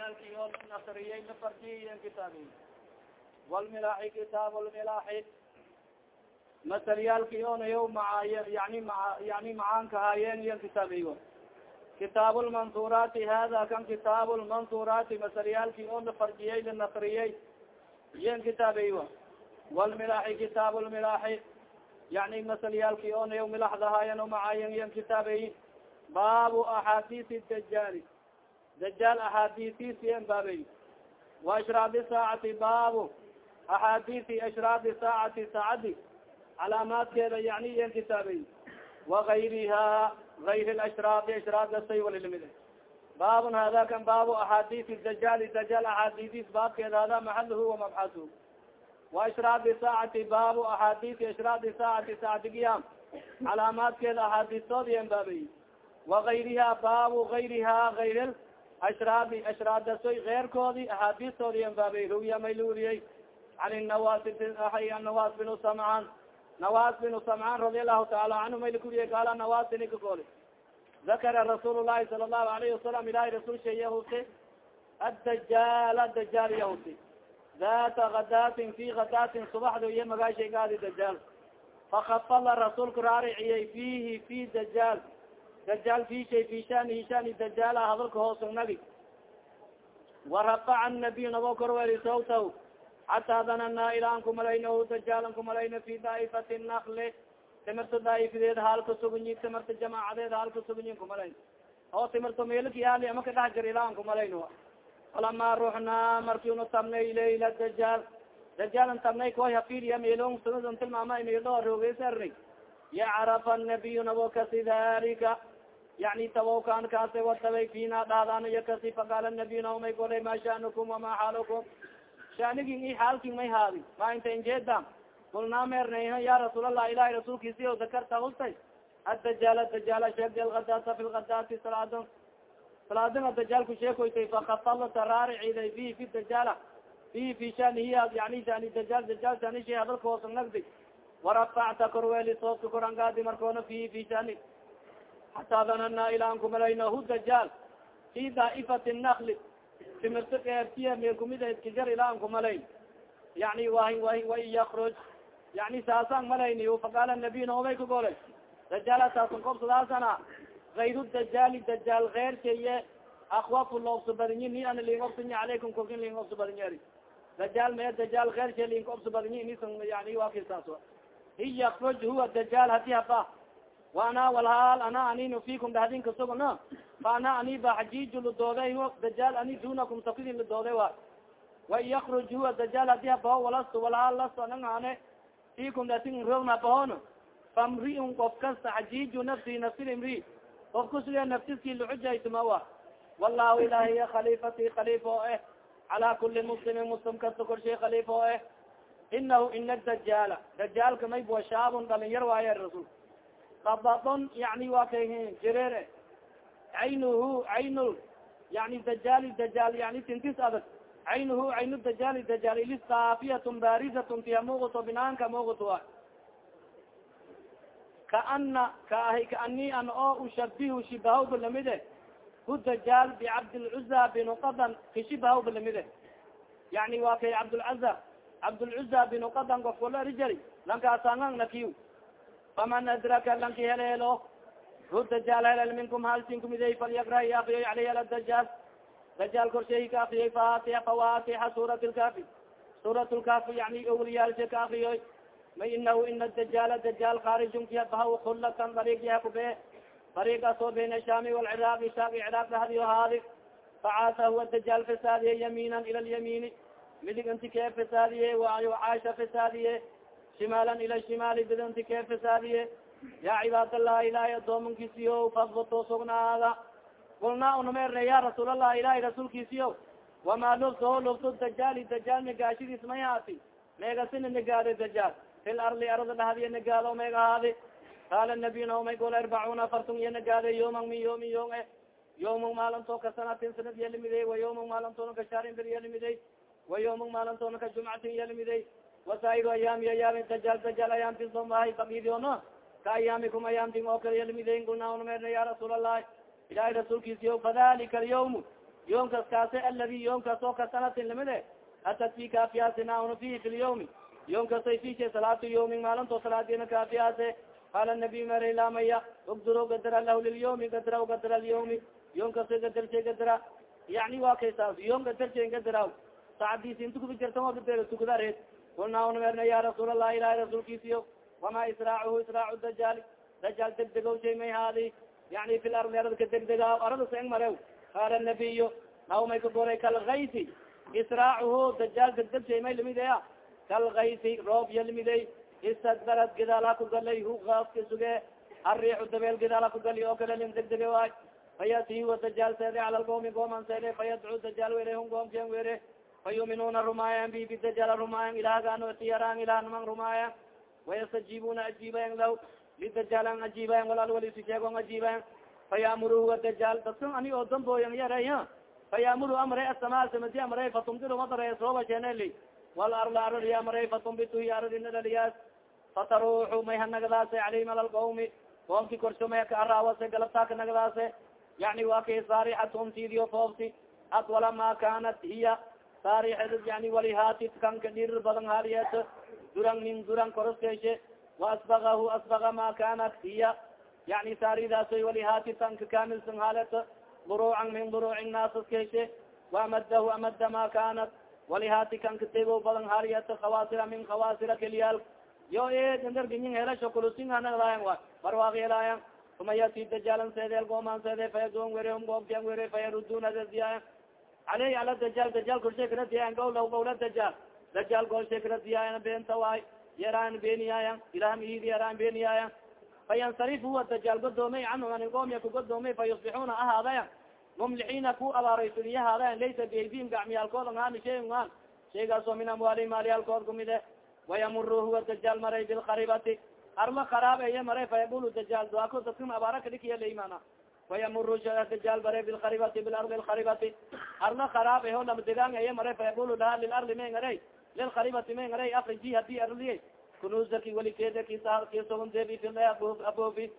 masaryaalki oo la nasriyay la fardiyen kitaabi walmilaaxi kitaab lmilaaxi masaryaalki onayo maa yani ma yani macaanka haayeen iyo kitaabigo kitaab lmansurati hada kan kitaab masaryaalki oo la fardiyay la nasriyay iyen kitaabigo walmilaaxi kitaab yani masalyaalki onayo milaxda haayen o macaayen iyen kitaabay baabu axaadiisi dajaali dajaal axaadiisiisiyen baabay wa ashraadi saacati baabu. Axaadiisi ashraadi saacati saacadi calaamaadkeeda yani iyen kitaabay. Wagayriha gayr lashraadi ashraadasay walilimid baabun hada kan baabu axaadiisi dajaali dajaal axaadiisis baabkeeda hada maxaluhu wamabxasu wa ashraadi saacati baabu axaadiisi ashraadi saacati qiyam. Calaamaadkeeda axaadiistoodiyen baabay wagayriha baabu gayriha gayr ashraadi ashraadasoy keyrkoodi axaadiistoodiyen baabay ruwiya may la weriyey an nawas nawas binu samcaan nawas binu samcaan radi allahu taala canhu may lakuriye gaala nawasini kagooli dakara rasuul lahi sala allahu alayhi wasalam ilahi rasul sha yahusi addajaala dajaal yahusi data kadaatin fi kadaatin subaxdo iyo magaashay gaadi dajaal fakafala rasuulka raariciyey fihi fi dajaal dajaal fi shay fi shani shani dajaala hadalka hoosnagi warafaca nabiy nabo korweli sawtaw xataa danana ila an kumalaynahu dajaalan kumalayna fi daaifati nakli timirta daa'ifadeed haalka sugunyi timirta jamaacadeed haalka sugunyin kumalayn oo timirta meelkiyaali ama ka dhex jir ila an kumalayn falama ruxnaa markiunu tabnay layla dajaal dajaalan tabnay koy hafiriya meelon sunadan tilmaama meeldho rogeysarnay yacrafa nabiyu nabo kasi dalika yani tabawkaan kaase watabay fina dhaadaan iyo kasi faqaala nabiy naomay golay ma sha'nukum wama xaalukum shanigin i xaalkin may haadi ma inta injeeda kulnaa meernayha ya rasuulallah ilahi rasuulkiisi o dakarta hustay addajaal dajaal sheegdi algadata fi lgadati salaadon salaadon adajaalku sheekoytay fakafalata raariciday fi fi dajaala fi fi shanihiya yani shani dajaal dajaal shani shay hadalka hoos nagdi warafacta korweeli sooska korangaadi markoona fi fi shani xataa danana ilaa an kumalayna hu dajaal fi daaifati nakli timirta keertiya meelkumidadkajar ilaa an kumalayn yani wa wain yakruj yani saasaan malayni faqaala nabiy noomay ka golay dajaala saasan kobsadaasana gayru dajaali dajaal keyrkaye akwafu loobso badinyi ni ana ling obsany alaykum kolkin ling obso badinyi dajaal mee dajaal keyrka ling obso badinyi nisan yani wakisaas in yakruj huwa dajaal hadi haba wa ana walhaal ana aninu fikum dhahdin kasugna fa ana ani ba xajiju ladooday dajaal ani dunakum sakidin ladooday wa wain yakruj huwa dajaal hadi habaho walasto walhaal lasto anang ane fikum datin rogna bahon famriun qof kasta xajiju nafsi nafsi imri qof kusuga naftiski luxujaytuma wa wallahu ilahiy khalifati khalifa o eh cala kuli muslimin muslim kasta korshay khalifa o eh inahu ina dajaala dajaalka waaye rasul kabadon yani waa kay jireere. Caynuhu cayn yani dajaali dajaal yani tintis adag. Caynuhu caynu dajaali dajaal ilis saafiyatun barizatun tiya muuqato binaanka muuqato a kaana kaahi kaani an oo ushabihu shibahawba lamide hu dajaal bicabdilcuza binu qadan kashibahawba lamide yani waa kay cabdlcaza cabdlcuza binu qadan gofkala rijali lankaasangan nakiy faman adraka lanki heleelo hu dajaal helel minkum halsinkumiday falyakra akriyay aleyh ala dajaal dajaal korshay ka akriyay fatiha fawatixa suurat lkafi suurat lkafi yani owliyaalsha ka akriyoy ma inahu ina dajaal dajaal kaarijun kiyabaha kulatan dariig yaha kube dariigaasoo bayna shami walciraaqi shaaq ciraaq dhahdiyo haadi facaasa huwa dajaal fasaadiye yamiinan ila lyamiini midig inti kee fasaadiye waayo caasha fasaadiye shimaalan ila shimaali bid inti kee fasaadiye yaa cibaadallah ilahay adoomankiisiyo fadbato sugnaada kulnaa unameerne ya rasuulallah ilahay rasuulkiisiyo wamaa lubto lubto dajaali dajaal negaashidiis may haati meegasina negaade dajaal fil arli arda dhahdiya negaado meeg ahaadi qaala nabiy naomay gol arbacuna afartun iyo negaade yooman min yoomin yoom e yooman maalinto ka sanatin sanad yalimidey wa yooman maalintoona ka shaarin bir yalimidey wa yooman maalintoona ka jumcatin yalimidey wasaairo ayaami ayaami dajaal dajaal ayaamtin somahay bakidiono ka ayaamikum ayaamtin oo kale yalimideyn kulnaa unameerna ya rasuul allahi ilahay rasuulkiisiyo fadalika alyawm yoomkas kaase aladi yoomkaas oo ka sanatin lamide atat fi kaafiyaasinaun fihi fi lyawmi yoomkasay fisha salaatu yawmin maalinto salaadina kaafiyaase qaala nabiy mara lamaya ugduro gadara lahu lilyawmi gadra gadra lyawmi yoomkasay gadarse gadra yani wa kaysaas yoom gadarse gadra saacadiisi inta kubi jartan wa gadar tukadareed kulnaa unamerna ya rasuul allah ilahi rasuulkiisiyo wama israacuhu israacu dajaali dajaal degdegow shay may haadi yani fi lardi aradka degdega arada seng marew qaala nabiyo naw may ka goray kalgaysi israacuhu dajaal degdeg shay may lamidaya kalgaysi roob ya lamidey istadbarad gidaal ha kugalay hu aaska suge arriixu dabeel gidaal ha kugali oo kale lim degdege waay fayati huwa dajaal seede cala lqoomi gooman seede dajaal were hun goomken were fayuminuna rumaayan bi bidajaal rumaayan ilahgaano tiyaraan ilah naman rumaayan wayastajibuna ajiibayan lah lidajaalan ajiibayan walal walisi sheegon ajiibayan fayamuru huwa dajaal dadkan ani oo dambooyan yaray fayamuru amre asama samadi amre fatumdiru madare sooba sheeneli wal arla aradi amre fatumbitu hi aradinadaliyaas fataruuxu may hanagadaase calayhim ala lqawmi qoomki korsho may ka araawase galabtaa ka nagadaase yani waa kay saarixatum tidiyo foofti atwala ma kanat hiya saarixed yani walihaati kanka dhirir badan haliyeet duran nin duran koroskeeshe waasbagahu asbaga ma kanat hiya yani saaridaasay walihaati tanka kamilsan halet duruucan min duruucin naasaskeshe waamadahu amada ma kanat walihaati kanka tego badan haliyet khawaasira min khawaasira kelyaal yo edarginyin helasho kulusinganagdayan wa barwaaqyelayan uma yati dajaalan seedeel goomaan seede fayadon were goobtian were dadiyayan aleyh ala dajaal dajaal korshe karadiyayan gawla dajaal dajaal golshe karadiyayan beenta waay yaraan beeniyaayan ilahm iidi yaraan beeniyaayan fayansarif huwa dajaal godoomay canhum an ilqoomiya kugodoomay fayusbixuuna ahaadayan mumlixiina ku abaaraysudiy ahaadayan laysa biaydihim gacmiyaalkooda ngaani shay ngaan shaygaasoo min amwaali maaliyaalkood kumide wayamuru huwa dajaal maray bilkaribati arma kharaab eye maray fayaqulu dajaal duako dadkan abaara kadhikiya laimana wayamuru dajaal maray bilkaribati bilardi lkaribati arma kharaab eho lama degaan eye maray fayaqulu laha lilardi may ngaray lilkaribati may ngaray afriji haddii arliye kunuzaki walikeeda kisogondeebi abofi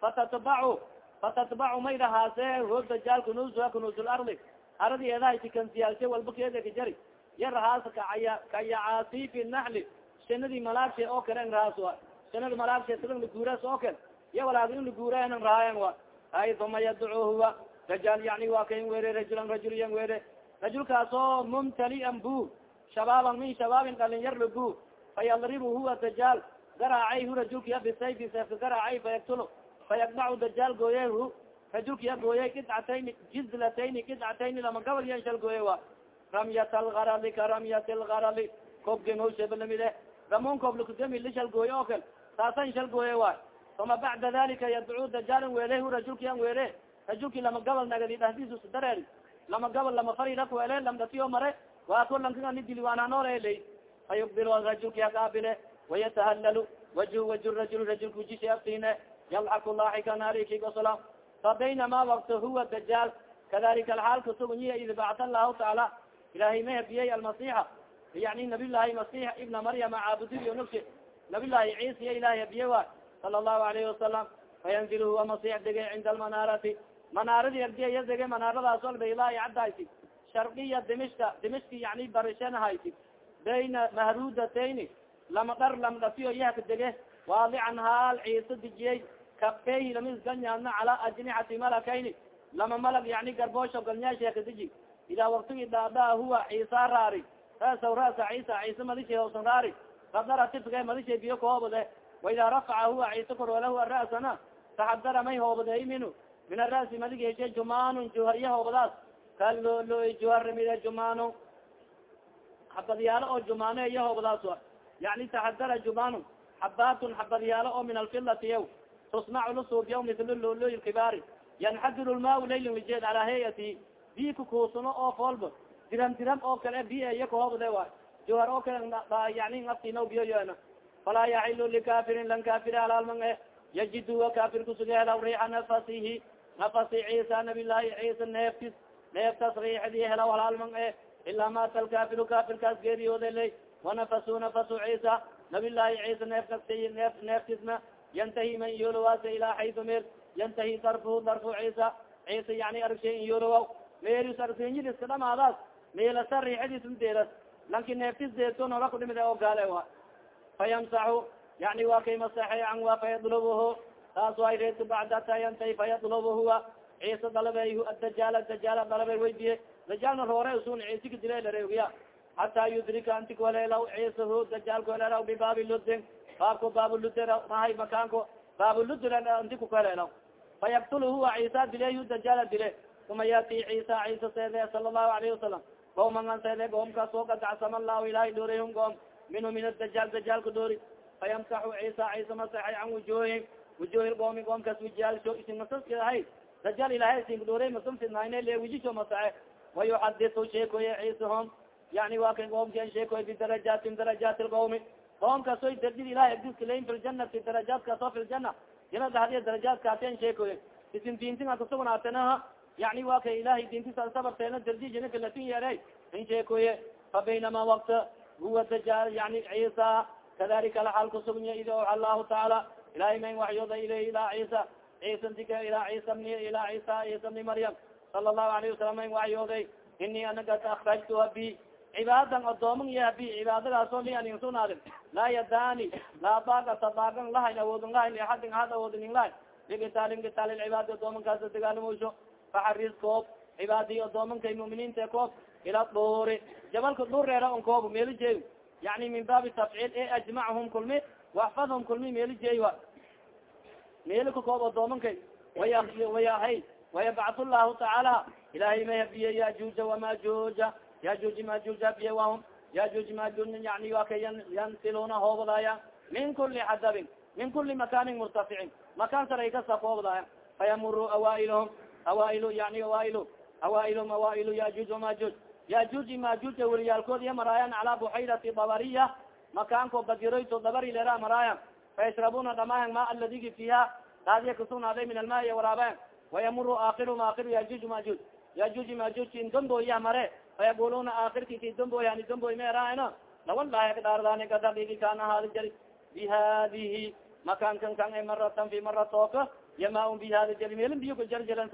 fatatbacu fatatbacu may dhahaase ho dajaal kunuza kunuzulardi aradi eedahati kansiyaalshe walba keeda kajari ya rahaas kaya kayacaasifi naxli shanadii malaabshe oo kale n rahaas wa shanada malaabshe sidan laguuraas oo kale iya walaag in laguuraanan rahaayan wa ay uma yadcu huwa dajaal yani waa kain were rajulan rajul yan were rajulkaas oo mumtalian bu shabaaban min shabaabin dhalinyar labu fayadribu huwa dajaal. Garaacay hu rajulkiya bisayfi seefka garaacay fayaktulu fayaqdacu dajaal gooye hu rajulkiya gooye kidcatayni jizlatayni kidcatayni lama gabal yan shal gooye wa ramyat algarali ka ramyat lgarali koob gemawshebalamide ramon koob lakugemi lishal gooye oo kale. Saasan shal gooye waay uma bacda dalika yadcuu dajaalin weele hu rajulkiyan weele rajulki lama gabal nagadi dhahdiisus dareeri lama gabal lama faridhak weele lamdatiyo mare waa ko lankaani diliwaananooleley fayuqbil rajulki hakaabile wayatahalalu wajhu waju rajul rajulku jisha aftine yalxaku laaxikan hariki gosola fa baynama wakta huwa dajaal kadalika alxaal kasugunyiya id bacta allahu tacaala ilahay ma habiyey almasixa yani nabiy llahi masix ibna maryama caabudiyo nugsi nabiy llahi ciisiya ilahay habiye wa sala allahu alayhi wasalam fayanzil huwa masix degay cinda almanaarati. Manaaradii ardiya dege manaaradaas olbaylahi caddayti sharqiya dimishka dimishki yani barishanahayti bayna mahrudatayni lama dhar lama dhasiyo yahka dege waadican haal ciise dijiyey kabkeyhi lamisganyaadna calaa ajnixati malakayni lama malag yani garboosho galnyaasheeka diji. Idaa waktigi dhaadaa huwa ciisa raari. Rasaw rasa ciisa ciise madishay hoosan raari. Kadara tifke madishay biyo kahoobade waidaa rafaca huwa ciise korwalahu ara'sana taxadara may hoobadey minu min arasi madig heshe jumaanun juharya hoobadaas kalolo juharimide jumaano xabadyaalo oo jumaano iyo hoobadaas wa yani taxadara jumaanu xabaatun xabadyaalo oo min alfilati yaw tusnacu lusuubya mil loloy kibaari yanxadiru lmaa laylin lijeed calaa hayati bi kukuusano oo foolba diram diram oo kale bi iya kahoobade wa juhar oo kale yani aftino biyo yeena falaa yaxilu likafirin lan kafir halaalman e yajiduwa kafir kusuge helaw riixa nafasihi nafasi ciisa nabi llahi ciisa neeftis neeftas riixdii helaw halaalman e ilaa mata lkafiru kafirkaas geeriyooda ley wanafasu nafasu ciisa nabi llahi ciisa neefkas neef neeftisna yantahi man yolowaase ilaa xaydu meel yantahi darfu darfu ciisa ciisa yani argshay in yolowa meelusarsinyid iska dhamaadaas meelasa riixadiis deedas lanki neeftis deeto noola kudhimid oo gaale a fayamsaxu yani waa kay masaxey an wa fayadlubhu taas way reedka bacda ata yantay fayadlub huwa ciisa dalabey adajaal dajaal dalabey weydiye dajaalna roore usun ciisika dila lareegiya hataa yudrika anti kuhaleelaw ciisa hu dajaal kuhaleelaw bibaabi ludin baabko baabulud mahay makaanko baabulud anti kukuhaleelaw fayaktulu huwa ciisa dile hu dajaala dile uma yati ciisa ciisa seede sala allahu alayhi wasalam goomangan seede goomkaas oo gadacsama allahu ilahay doorihum goom minhu min adajaal dajaalka doori fayamsaxu ciisa ciisa masaxay can wujuhihim wujuhi goomi goomkaas wijaalsho isinmasaska ahay dajaal ilahay isinkadoorey masamsidnayne le wijisho masaxe wayuxadisu sheekoye ciisahom yani waa kay goomkan sheekoye bidarajaatin darajaati lqawmi qoomkaasoy darjid ilahay agdiska lain fi ljanati darajaadkaasoo fi ljana jana dhahdiya darajaadkaasen sheekoye isin diintinga kasugnaatanaha yani wa kay ilahay diintisa sabarteena darji janaka latin yeere in sheekoye fa baynama wakta huwa dajaal yani ciisa kadalika laxal kusugnya id allahu tacaala ilahay man waxyooda ilayh ilaa ciisa ciisa dika ilaa ciisa bni ilaa ciisa ciisa bni maryam sala allahu alayhi wasalam man waxyooday ini anaga akrajtuha bi cibaadan odooman iya bi cibaadadaasoo li anin sunaadin laa yadaani laa baagata baagan lahayn awoodin lahayn liaadin ahad awoodin lahayn ligitaalin gitaal cibaadi odoomankaas dagaalamusho faxaris koob cibaadiy odoomankay muminiinta koob ila duuri jabalka dhureera on koob meeli jeey yani min baabi tafciil e ajmachum kulmi waxfadhum kulmi meeli jeey wa meeli ka koob odoomankay waya wayahay wayabcat llahu tacaala ilahay may habiye yajuuja wamajuuja yajuuji majuuja biye wahum yajuuji majuuj yani waa ka yansiluna hoobadaaya min kuli xadabin min kuli makanin murtaficin. Makaan saray kasa hoobadaaya fayamuru awaailhum awaail yani awaail awaailhum awaail yajuuj wamajuuj yajuuji majuuja weliyaalkood iya maraayan calaa buxayrati dabariya makaanko badiroyto dabari lera maraayan fayashrabuna dhamayan ma aladigi fiiha daadiya kasugnaaday min almaai waraabayan wayamuru aakirhum aakiru yajuuj majuuj yajuuji majuujkin domboyah mare fayaquluna aakirki ki domboy ani domboy meeraano lawalahi kadhaardani kadagigi kaan ahaadi jari bihadihi makankan kan e maratan fi mara tooka yama bi hadi jari meelin biyo kajarjaran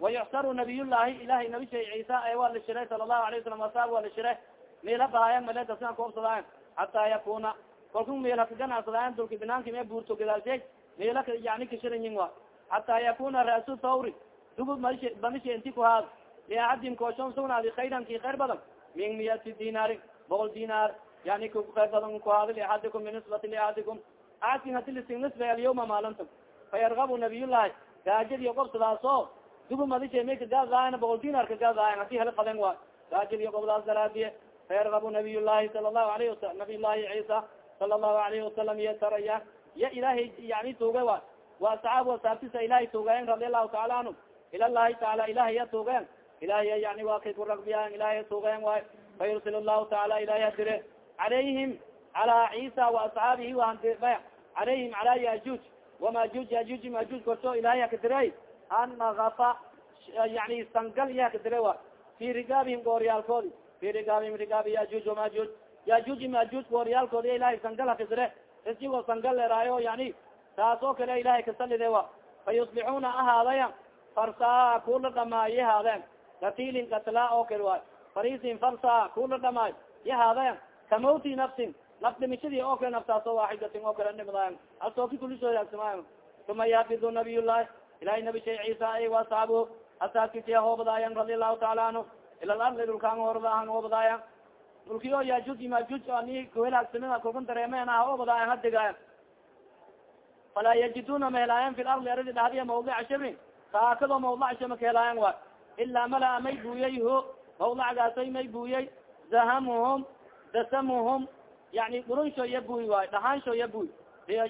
sara wayuxsaru nabiyullahi ilahay nabi shay ciisa e waa la shiray sala allahu alayh wasalam asaab waa la shiray meela bahaayan male dasna koobsadaayan hataa yakuna kalku meel hakaganacsadaayan dulki binaanki me buurto gadaalsheeg meela yani kashiranyin wa hataa yakuna ra'su thawri dugub bamisha inti ku haad liaxadin kooshon sugnaadi khayran ki khayr badan min miyati dinaari boqol dinaar yani ku khayr badan ku haadi liaxadikum binisbati liaxadikum aadkin hadi lising nisbay alyawma maalinta fayargabu nabiyullahi gaajadiyo qobsadaaso dugub madisha may kagaadaayan boqol dinar kagaadaayan haddii heli qaden waay gaajadiyo qobdaas daraadiye fayargabu nabiyullahi sala allahu alayhi wasalam nabiy llahi ciisa sala allahu alayhi wasalam iyo taraya ya ilahay yani tuuga waay wa. Asxaab asaabtisa ilahay tuugayen radi allahu taala anhum ila llahi taala ilahay ya tuugayen ilahiy yani waa kay ku ragbiyayan ilahay tuugayen waay fayursil llahu taala ilahay hadire calayhim cala ciisa waasxaabihi wahandibaya calayhim cala yajuuj wamajuuj yajuuj majuuj korto ilahay hakadiray anagafa yani sangal wa fi rigaabihim gooryaalkoodi fi rigaabihim rigaabi yajuuj wamajuuj yajuuj majuuj gooryaalkoodi ilahay sangal hakadire isjigoo sangal leraayo yani taas oo kale ilahay kasalide wa fa yusbixuuna ahaadaya farsaa kula dhamaaye haadeen katilin katla oo kale waay farisin farsa kula dhamaay yahaadeen kamawti nafsin naf dhimishadii oo kale naftaasoo waaxidatin oo kale dhimadayan asooki kulisoodaagsamaayo uma yaafidu nabiyullahi ilahay nabi shay ciisa ay wasaabu asaabkisiya hoobadaayan radi allahu taala anhu ila lardi dhulkaan horbaahan hoobadaayan dhulki oo yajuuj majuuj ani kuhelaagsamida kulkan dareemeen ah hoobadaayan hadigaayan falaa yajiduna mahelaayan fi lardi aradi dhahdiya mawdica shibrin saakado mawdac shama kahelaayan wa ilaa malaa may buuyey ho mawdacgaasay may buuyey zahamuhum dasamuhum yani dhurunsho iya buuy waay dhahaansho iya buuy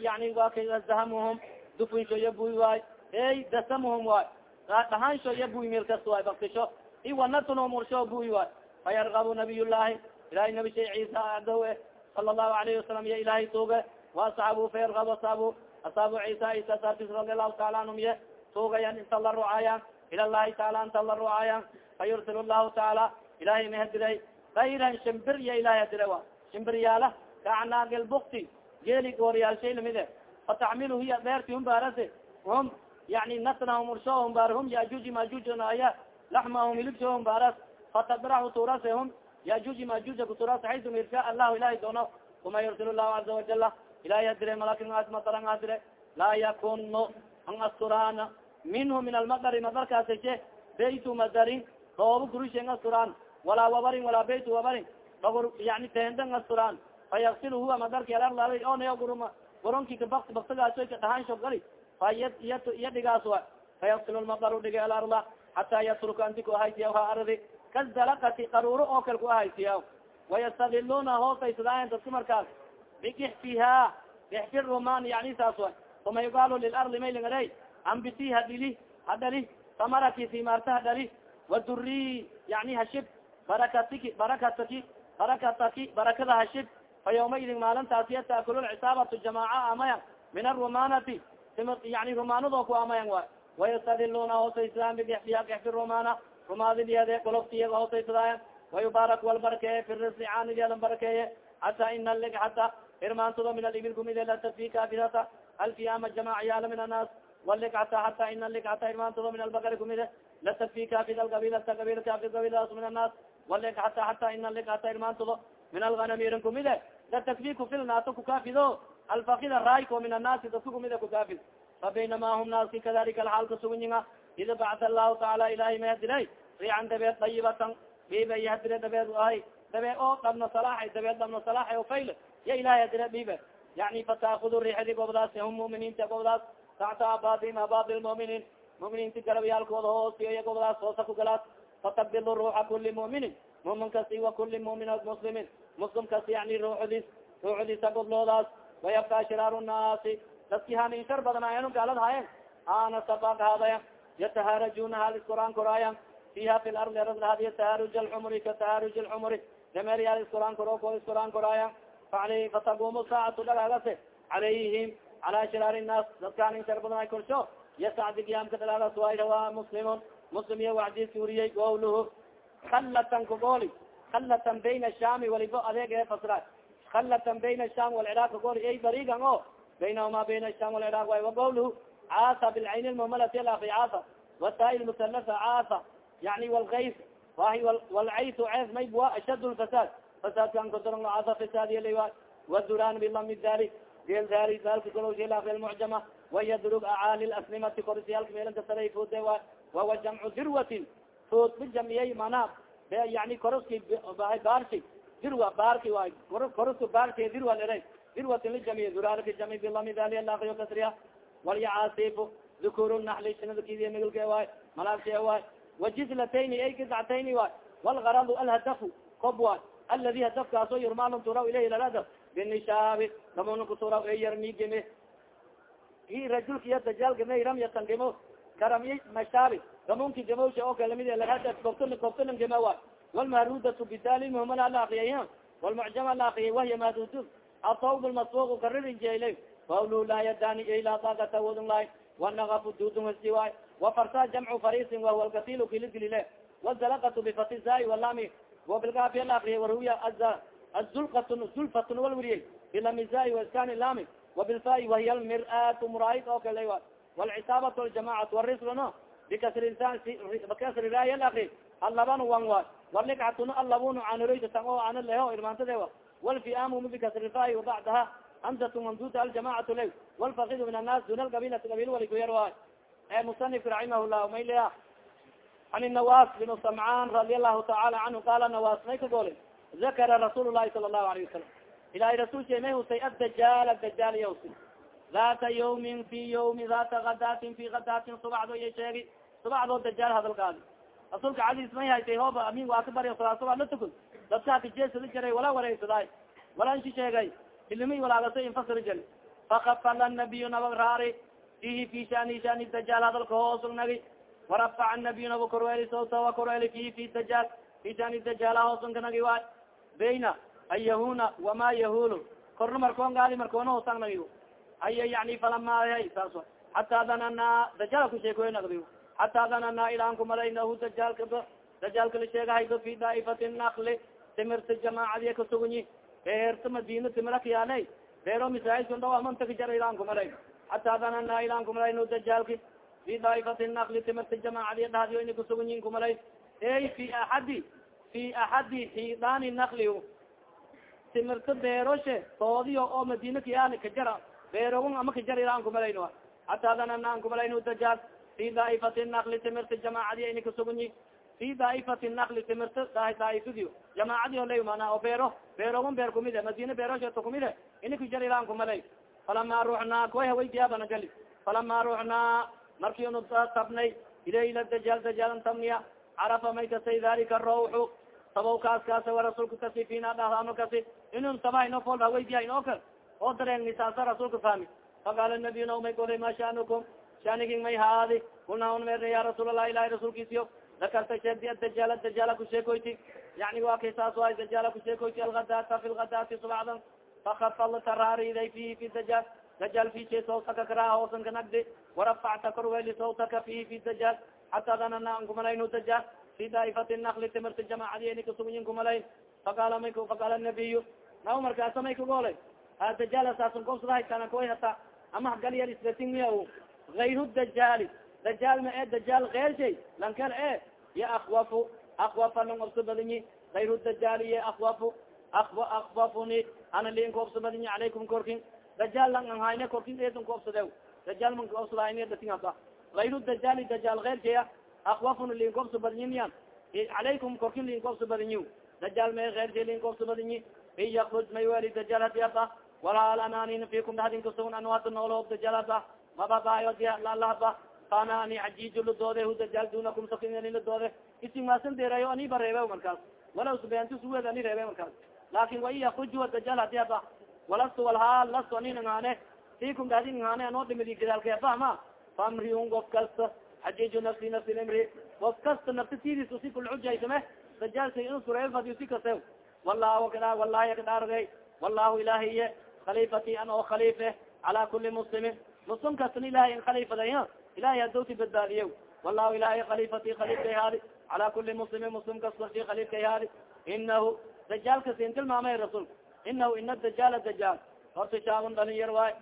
yani waa ka zahamuhum dufunsho iya buuy waay ey dasamuhum waay. Dhahaansho iya buuy meel kasta waay baktisho iwanatuno mursho buuy waay. Fayargabu nabiyullahi ilahay nabi shay ciisa adow e sala allahu alayhi wasalam iya ilahay tuuge waasxaabu fayargab asaabu asaabu ciisa isa saabtis radi allahu taala anhum ye tuugayan inta la rucaayan ila llahi taala inta la rucaayan fayursil llahu taala ilahay ma hadiray kayran shimbir iya ilahay hadira wa. Shimbiryaala kacnaagilbukti geeli gooriyaalshay lamide fatacmilu hiya dheerti humbaarase hum yani nasna mursho humbaar hum yajuuji majuujna aya laxmahum hilibshohum baaras fatadraxu turasehum yajuji majuja kuturas xaytum irsha allahu ilahay doono uma yursil lahu caza wajala ilahay hadire malakin mataran hadire laa yakunu an asturana minhu min almadari madarkaasashe baytu madarin roobo gurushen asturaan walaa wabarin walaa baytu wabarin bagor yani tendan asturaan fayaksil huwa madarki alarlaabay onayo guruma goronki kabak baktagaaso ka dhahansho gali fa iya dhigaas wa fayaksil lmadaru dhige alarda hataa yatruka anti ku ahaytiya ha ardi. Kazalakati qaruuro oo kale ku ahaytiya wayastadiluna hoosaysadayan dadka markaas bigixfiha gixfi ruman yani saas wa uma yugaalo lilardi maylingare ambiti hadili hadali. Samaraki simaarta hadali. Waduri yani hashib. Barakatiki barakataki barakataki barakada hashib. Fa yawmaidin maalintaasi yataakulu cisaabatu jamaaca amaya. Min arumanati yani rumaanado ku amayan wa wayastadiluna hoosaysadaan bigixfiha gixfi rumana rumaadiliyade goloftiyaga hoosaysadaayan wayubaarak walbarakeeye fi risqi caanideedan barakeeye hataa ina lig hata irmaantado min alibil kumide latadfi kaafidata alfiyama jamaac yaalla min annaas walik hata hata ina lig hata irmaantado min albakari kumide latadfi kaafid algabilata gabil kaafid gabilaas min annaas walik hata hata ina lig hata irmaantado min alganami irin kumide latakfi kufilnaato kukaafido alfakida raayko min annaasi dadka kumide kukaafid fa baynama hum naaski kadalika alxaal kasugunyiga ida bacd allahu taala ilahay mahadilay riican dabeed dayibatan dhiibe iyo dabeed ahay dabe oo dhabna salaaxay dabeed dhabna salaaxay o fayle ya ilahay hadire dhiibe yani fataakudu riixdi gobdaas hum muminiinta gobdaas tacta abaadim abaab lmuminiin muminiinti garabyaalkooda hoosiyo iya gobdaas hoosa ku galaas fatabilu ruuxa kuli muminin mumin wa kuli mumin muslimin muslim kasi yani ruuxdiis ruuxdiisa godloodaas wayabkaa shiraaru naasi dadki hanin shar badanaayanu gaalad hayen ana sabaq haadaya yatahaarajuna hal iskoraan koraayan fiha fi lardi arad yataharuj alcumri ka taharuj alcumri dameeryaal iskoraan koro ko iskoraan koraayan faal fatagumu saacatu dhagaagase calayhim cala shiraar nnaas dadkaanin shar badanaay korsho yasacdi giyaamka dhagaagas waay rawa muslimun muslim iyo wacdiiski uriyey gowluhu kallatan kagooli kallatan bayna shami walibo adeeg ee fasra kallatan bayna sham walciraaq kagooli ay barigan o baynahuma bayna sham walciraaq way wagowluhu caasa bilcayn lmumalati alafi caasa wataa musalasa caasa yani walkays wahi walcaysu cees mayb wa ashad lfasaad fasaadkan kodorong caasa fasaadiyala wa waduran bilami dali del dali dalka golowshelafi lmucjama wayadrug acaali lasnimati korsiyaalka meelanka saray fude wa wawa jamcu dirwatin food bi jamiyay mana yani koroski dirwa baarki waay koroska baarki dirwa lera dirwatin lijamiy duraalka jami bilami dali alakiyo kasriya walyacaasif dukur naxli sinadakidi migilke waay malaabshe waay wajizlatayni ay kiscatayni waay walgaradu alhadafu kob waay aladi hadafkaaso yurmaalum turaw ilayhi laladaf binishaabi damona kuturaw e yarmigeme i rajulka iya dajaalgame ramyatan gemo karamy mashaabi gamunki gamowsha oo kale la mid lahadaf kobtl kobtlan gema waay walmahrudatu bidali muhmala la akriyay walmucjama la akriyay wahya mahdudu atawb lmasbuq karirinjeyle qawlu laa yadani ay laa daakata wadun lahay wanagafu dudun hasi waay wafarsa jamcu farisin wahuwa alkatilu kilidilile wazalaqatu bifati zai walami wabilgaafiya la akriyay waruya azulqatun zulfatun wal weriyey bilamizai waskani lami wabilfai wahiya almir'atu muraayid oo kale wa walcisaabatu aljamacatu warislno bikasri bikasri raaya la akri allaban wan waay walikcatun allabunu caniroytatan oo ana leho irmaantadewa walfiamu bikasri fai wabacdaha hamzatu mamduta aljamacatu le walfakidu min annaas duna algabilati gabil wali kuyar waay e musanifka raximah llah maylia an nawas bin samcaan radi allahu taala canhu qala nawas may ka gole? Zakara rasuul lahi sala allahu alayه wasalam ilahay rasulka may husay addajaal adajaal iya husi data yawmin fi yawmi data kadatin fi kadatin subacdo iya sheegi subacdoo dajaal hadalkaadi rasuulka cadiis may haytay hooba amin waa ka barya salaaso waa la tukun. Dadkaa kajeesada jaray wala wareysadaay walanshi sheegay. Ilimi walaagasa infasiri jari. Fakafala nabiyu naba raari fihi fi shani shani dajaal hadalka hoosugnagi warafaca nabiyu naba korweeli sawta wa korweeli fihi fi dajaal fi shani dajaala hoosunkanagi waay. Bayna an yahuna wama yahulu korna markoon gaadi markoona hoosangnagi aya yani falamahay saas hataa danana dajaal kusheekoynagdi hataa danana ilaan kumalaynahu dajaalka dajaalka la sheegahaydo fi daaifati nakli timirta jamaacadiya kasugunyi beerta madina timira kayaale beero misaajidka dhaw amantaka jara ilaan kumalay. Hataa danana ilaan kumalayno dajaalki fi daaifati nakli timirta jamaacadiy dhahdiyo ina kusugan yihiin kumalay. Ey fi axadi fi axadi xidaani nakli timirta beeroshe toodiyo oo madina kayaali kajara beerogon ama kajar ilaan kumalayn hataa danana an kumalayn dajaal fi daaifati nakli timirta jamaacadiy ina kusugan yihiin fi daaifati nakli timirta daaifadiyo jamaacadi olay mana o beero beerogon beer kumide madina beerosheto kumide ina kajar ilaan kumalay falama ruxnaa koy hawaydiyaabana gali falama ruxnaa markiinu tabnay ilayla dajaal dajaalan tabniya carafa may kasay dalika rawxu tabaw kaas kaasa wa rasuulka kasi fina dhahano kasi inun taba ino fol hawaydiya ino kal oo dareegni saasa rasuulka fahmi faqaala nabiy na may golay ma sha'nukum shanigin may haadi kulnaa un meerne ya rasuul allah ilahi rasuulkiisiyo dakarta sheegdi adajaal dajaala kusheekoyti yani waa kay saas waay dajaala kusheekoyti algadata fi lgadati subacdan. Fakafal taraariday fihi fi dajaal dajaal fise sawtaka karaa hoosan ka nagdi warafacta korweli sawtaka fihi fi dajaal hataa danana an kumalaynu dajaal fi daaifati nakli timirta jamaacadieni kasuguyin kumalayn. Faqaala may faqaala nabiyu naw markaasa may kagoolay ha dajaal saasan kobsadahaytana koy hata ama hagaliyar isbatin miya gayru dajaali dajaal ma e dajaal keer shay lankel e ya akwafu akwafa lang obsa badinyi gayru dajaali ye akwafu akfafuni ana lin koobsa badinyi calaykum korkin dajaal lang ang hayne korkin eedan koobsade dajaal man koobsadahayne datin haba gayru dajaali dajaal keer shaya akwafuna lin koobsa badinyiyan calaykum korkin lin koobsa badinyi dajaal may keer shay lin koobsa badinyi in yakruj may weli dajaal hadi haba walaal anaanin fikum dhadin kasugun anu hada nooloob dajaal haba mababaayo lalahaba fana ani xajiiju ladoode hu dajaal dunakum sakinani ladoode isi maasan deerayo ani ba reebe markaas walaw subeantusuwed ani reebe markaas laakin wa yakruj dajaal hadi haba walastu walhaal lastu anin ngaane fikum dhadin ngaane anoo dhimidi gadaalkeefahma famriun of kasta xajiiju nafsi nafsi limri of kasta nafta tidis usi kulxujaysame dajaalsa insureefadi usi kase wallahu kada wallahi kadhaargay wallahu ilahiye. Khalifati an oo khalife cala muslimin muslim kastan ilahay in khalifaday ilahay hadowti badbaadiye wallahu ilahay khalifati khalifkay haadi cala kuli muslimin muslim kas korsi khalifkay haadi inahu dajaal kasi in tilmaamay rasulka inahu ina dajaal dajaal horta shaabun dhalin yar waay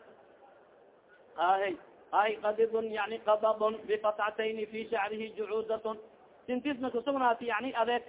ahy ay kadidun yani kadadun bifatcatayni fi shacrihi jucuudatun sintisna kusugnaati yani adeeg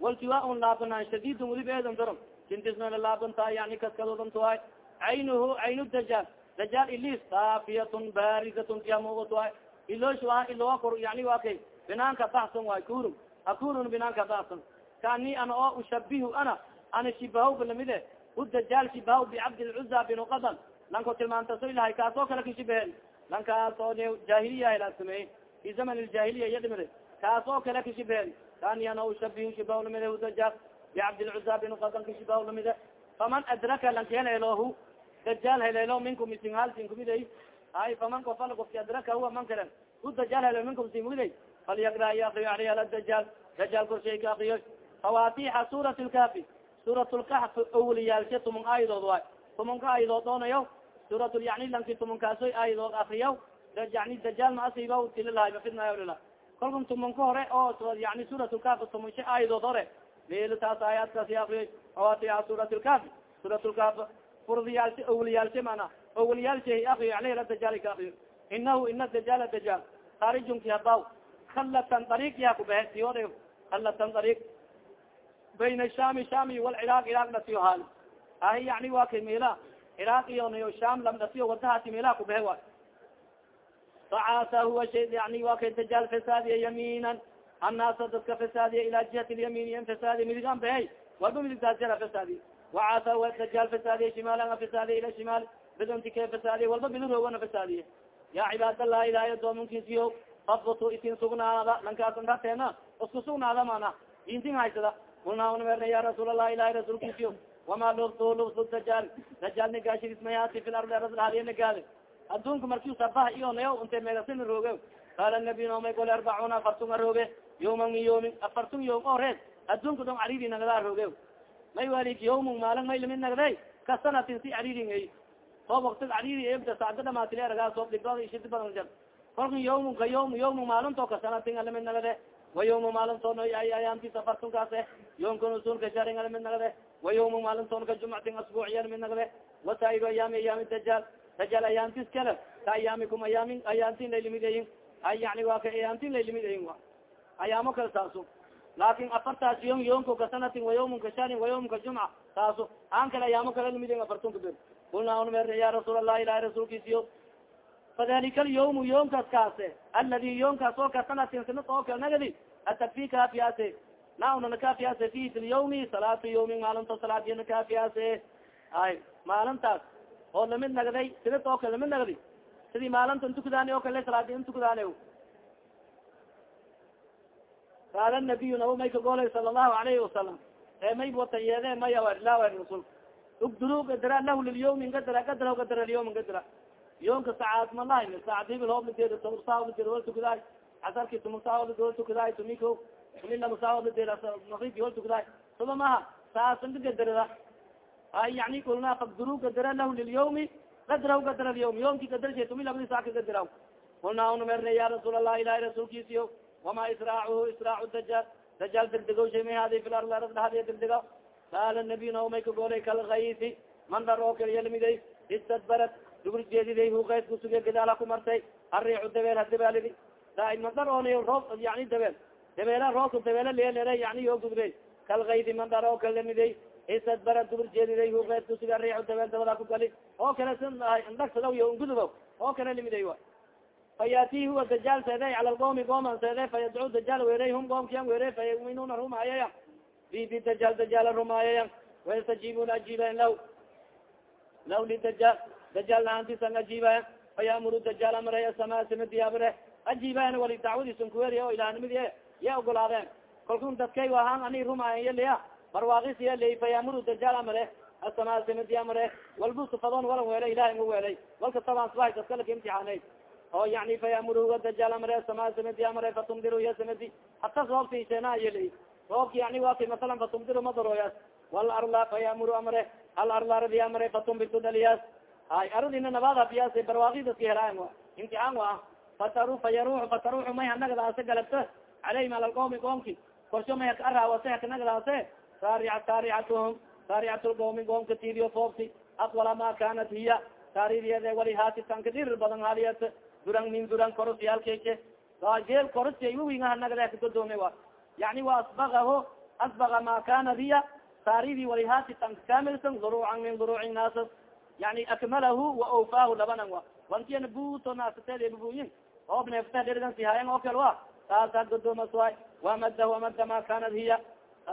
waltiwaaun laabanaan shadidun welib eedan daron sintisna lalaabanta yani kaskadodantuay caynuhu caynu dajaal dajaal ilis saafiyatun barizatun tiamugatay iloosh waa iloa kor yani waa kay. Binaanka baxsan waay kurun akurun binaanka baxsan kaani ana oo ushabihu ana ana shibahaw balamide hu dajaal shibahaw bicabdilcuza binu qadan lanko tilmaantaso ilahay kaas kale kashibaheen lankaas oo jahiliya hela sameeyey fi zaman ljahiliya iya dhimide kaas oo kale kashibaheen kaani ana ushabihu shibahaw lamide hu dajaal bicabdilcuza binu qadan kashibahaw lamide faman adraka lankeheleelohu dajaal heleelo minkum isin halsin kumiday ay faman kofal kofki adraka huwa man karen hu dajaal heleelo minkum sin kumiday falyakra ya akriyo aleyh ala dajaal korshay ka akriyo suurat lkafi suurat lkaxf awliyaalshe tumun aayadood waay tumunka aayadood doonayo suurat yani lanki tumunkaasoy aayadood akriya yani dajaal ma asiiba tililahay mafidnayo lila kolkan tumunka hore oo yani suurat lkafi tumunshe aayadood hore lil taas aayaadkaasi akriyo fawatixa suurat lkafi suurat lkafi furdiyaalshe awliyaalshe mana awliyaalshe akriyo aleyh la dajaal ka akriyo inahu ina dajaal dajaal kaarijun kihabaw kalatan dariiq yaa kubehe siyood kalatan dariiq bayna shami shami walciraaq iraaq dhasiyo haal. Ahi yani waa kay mela ciraaq iyo nayo sham lam dhasiyo wadahaasi meelaha kubehe waay facaasa huwa shay yani waa kay dajaal fasaadiya yamiinan. Annaasa dadka fasaadiya ila jihati lyamin yan fasaadiya midigan behe walba midigtaas jara fasaadiya huwa dajaal fasaadiya shimaalana fasaadiya ila shimaal bidantike fasaadiya walba bidirowana fasaadiya ya cibaadallah ilahay adoomunkiisiyo fabtu isin sugnaada lankaas rateena isku sugnaada mana dintin haysada kulnaa unamerna ya rasuul allah ilahay rasuulkiisiyo wama lubtu lubtu dajaal dajaal nagaashidismayaati fi lardi aradiye nagaade adduunka markiu sabaha iyo nayo inte megasina rooge qaala nabiy nomay gole arbacuna afartun a rooge yawman min yawmin afartun yawm o reed adduunka dong cariri nagdaa rooge may walik yawmun maalin may la mid nagday ka sanatin si cariri ngay. Soo waktig cariri ebda saacda dhamaatile aragaa soo dhibada ishidi badan jar kolka yawmu ka yawm yawmu maalinto ka sanatin alamid nagade wa yawmu maalintoon ayaantis afartunkaase yoomkan usulka sharin alamid nagade wa yawmu maalintoon ka jumcatin asbuuciy alamid nagade wasaairo ayaami ayaami dajaal dajaal ayaantis kale ka ayaamikum ayaamin ayaantin laylimidayin ay yani waa ka antin laylimid ayin wa. Ayaamo kale saaso laakin afartaas yom yomka ka sanatin wayawmun ka sharin wayawmun ka jumca saaso aan kale ayaamo kale limid afartunka bir kulnaa un mer ya rasuul allah ilahi rasuulkiisiyo fadalika alyawmu yoomkaas kaase aladi yoomkaas oo ka sanatin sanad oo kale nagadi atakfika hafiyaase na una nakafiyaase fi fi lyawmi salaatu yawmin maalinta salaadiya nakafiyaase ay maalintaas oo la mid nagday sanad oo kale la mid nagdi sidii maalinta intukadaani oo kale salaadi intukadaane qaala nabiyu nabo may kagolay sala allahu alayhi wasalam ee may wata yeede maya la rasul ugduru gadara lahu lilyawmin gadara gadara gadara lyawmin gadara yoomka sacaad malahay saacad hibil hoobladeeda taursaa hoobladeeda wal tukaday casarki tumusaa hoobladeeda wal tukaday tumiko tumila musaa hoobladeeda maqribki wal tukaday suba maha saasan gadarada ay yani kulna fagduru gadara lahu lilyawmi gadra gadara lyawm yoomki gadarse tumi labadi saa ka gadara kulnaa una merne ya rasuul allah ilahi rasuulkiisiyo wama israachu israacu dajaal dajaal degdegowshay may hadi fi ard arad dhahadiya degdega qaala nabiy naomay kagoolay kalkaysi mandar oo kaliya lamiday istadbarat dugr jeediday hukays kusuge gadaala ku martay ariixu dabeel hadabaalidi daa mandar oon roob yani dabeel dabeela roobka dabeela leelere yani yoo gudbey kalkaydi mandar oo kale lamiday istadbarat dugr jeediday hukays kusuge ariixu dabeel dabada ku gali oo kale si ndagsadaw iyo ungudubo oo kale lamiday wa fayati huwa dajaal seede cala lqoomi qooman seede fayadcu dajaal weerey hum qoomkian weere fayuminuna rumaayaya bi bi dajaal dajaala rumaayaya wayastajibuna ajiibayan law law lidajaal dajaal lahantisan ajiibaya fayamuru dajaal amray asama samadiyaabare ajiibayan wali dacwadiisun kuweriy o ilahnimidi ya ogolaadeen kalkun dadkay ahaan ani rumaayan yaliya barwaaqisiya ley fayamuru dajaal amare asama samadi amare walbu sufadon walan weelay ilahay nga weelay walka tabaan subahay dadka laka imtixaanay oo yani fayamurhuga dajaal amare sama samadi amare fatumdiru ya samadi. Hata soobtiisena yeli soobki yani waa kay masalan fatumdiru madarooyaas wal arla fayamuru amare hal arla aradi amare fatumbitu dhaliyaas hay aradina nabaad hafiyaas barwaaqi dadka helaayan wa. Imtixaan wa. Fataru fayaruux fataruuxu may hanagadaase galabto caleyhim ala lqoomi qoomki korsho may araawase hakanagadaase saarica saaricatuhum saaricat lqoomi qoomka tiidiyo foobti. Aqwala ma kanat hiya. Taaridyede wali haati tanka dhirir badan haliyat durang min durang korosyaalkeke jeel korosy wawingahanagada kagodoome wa yani wa asbagaho asbaga ma kana hiya taaridi wali haati tanka kamilsan duruucan min duruuci naasas yani akmalahu wa awfaahu labanan wa wantiyana buto naasateedebabuyin oob neefta dherigan sihayan oo kale wa taasa godoomas waay wamadahu amada ma kanat hiya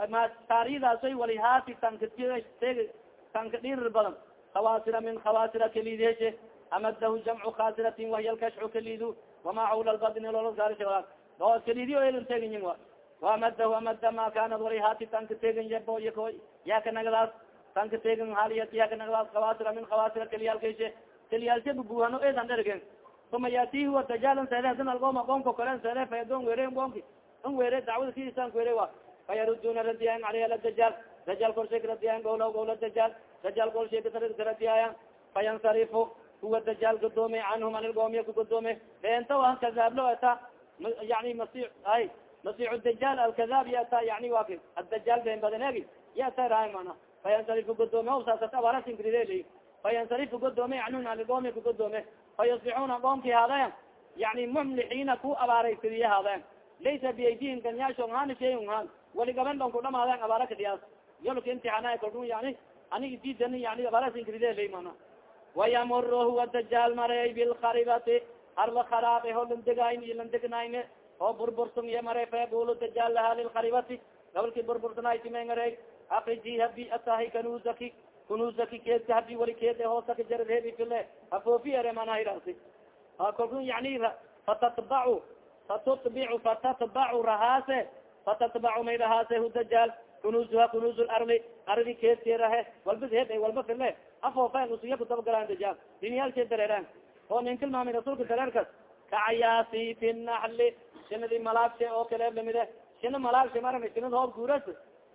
ma taaridaasay wali haati tanka tanka dhirir badan. Khawaasira min khawaasira kalideshe amadahu jamcu khasiratin wahiya lkashcu kalidu wama cawla lbadni lolgaar oo kalidi o elan tegayin wa waamadahu amada ma kanad wali haati tanka tegan yabo yako yaka nagadaas tanka tegan haliyat yaka nagadaas khawaasira min khawaasira kaliyaalkashe kaliyaalshe bubuhano edan dhergen uma yati huwa dajaalan seede hadin algooma qoomka kolen seede fayadon were qoomki an were dacwada sidiisan were wa fayaruduna radiyan aleyh ala dajaal korsheek radiyan gowla gowla dajaal dajaal kolsheeka karadiyayan fayansarifu huwa dajaal gadoome canhum an ilgoomiya kugadoome beenta an kadaablo ata yani masi ay masiix dajaal alkadaab yata yani wa ki adajaal been badanegi yata rahay mana fayansarifu gadoome saasata abarasinkril fayansarifu gadoome canhum an ilgoomiya kugadoome fayasbixuuna qoomki haadayan yani mumlixiina ku abaaraysadiya haadayan laysa biaydihim ganyaasho hani shay han wali gaban dhon kudhamaadayan abaara kadiyaas yolka imtixaana kalku yani anig didan yani abaarasinkril mana wayamuru huwa dajaal mareey bilkaribati arla kharaab e ho landegayn iyo landegnayn oo burbursun iyo mare fayaqulu dajaal laha lilkaribati gabalki burbursanaytimengarey akriji habi atahi kanuzaki kunuzaki keedka habi wali keed hoosaka jarad hebi file hafoofi ere manahirasi kalku yani fatatbacu fatutbicu fatatbacu rahaase fatatbacu may rahaase hu dajaal kunuzuha kunuz larli ardi keedkeerahe walba heeb walba file afoofa usuya kutabagalaan dajaal dinyaalkee dareeraan oo nin tilmaamay rasuulka dareerkas kacayaasi fi naxli shinadi malaagshe oo kale lamide shina malaagshe marana shinad hoob guuras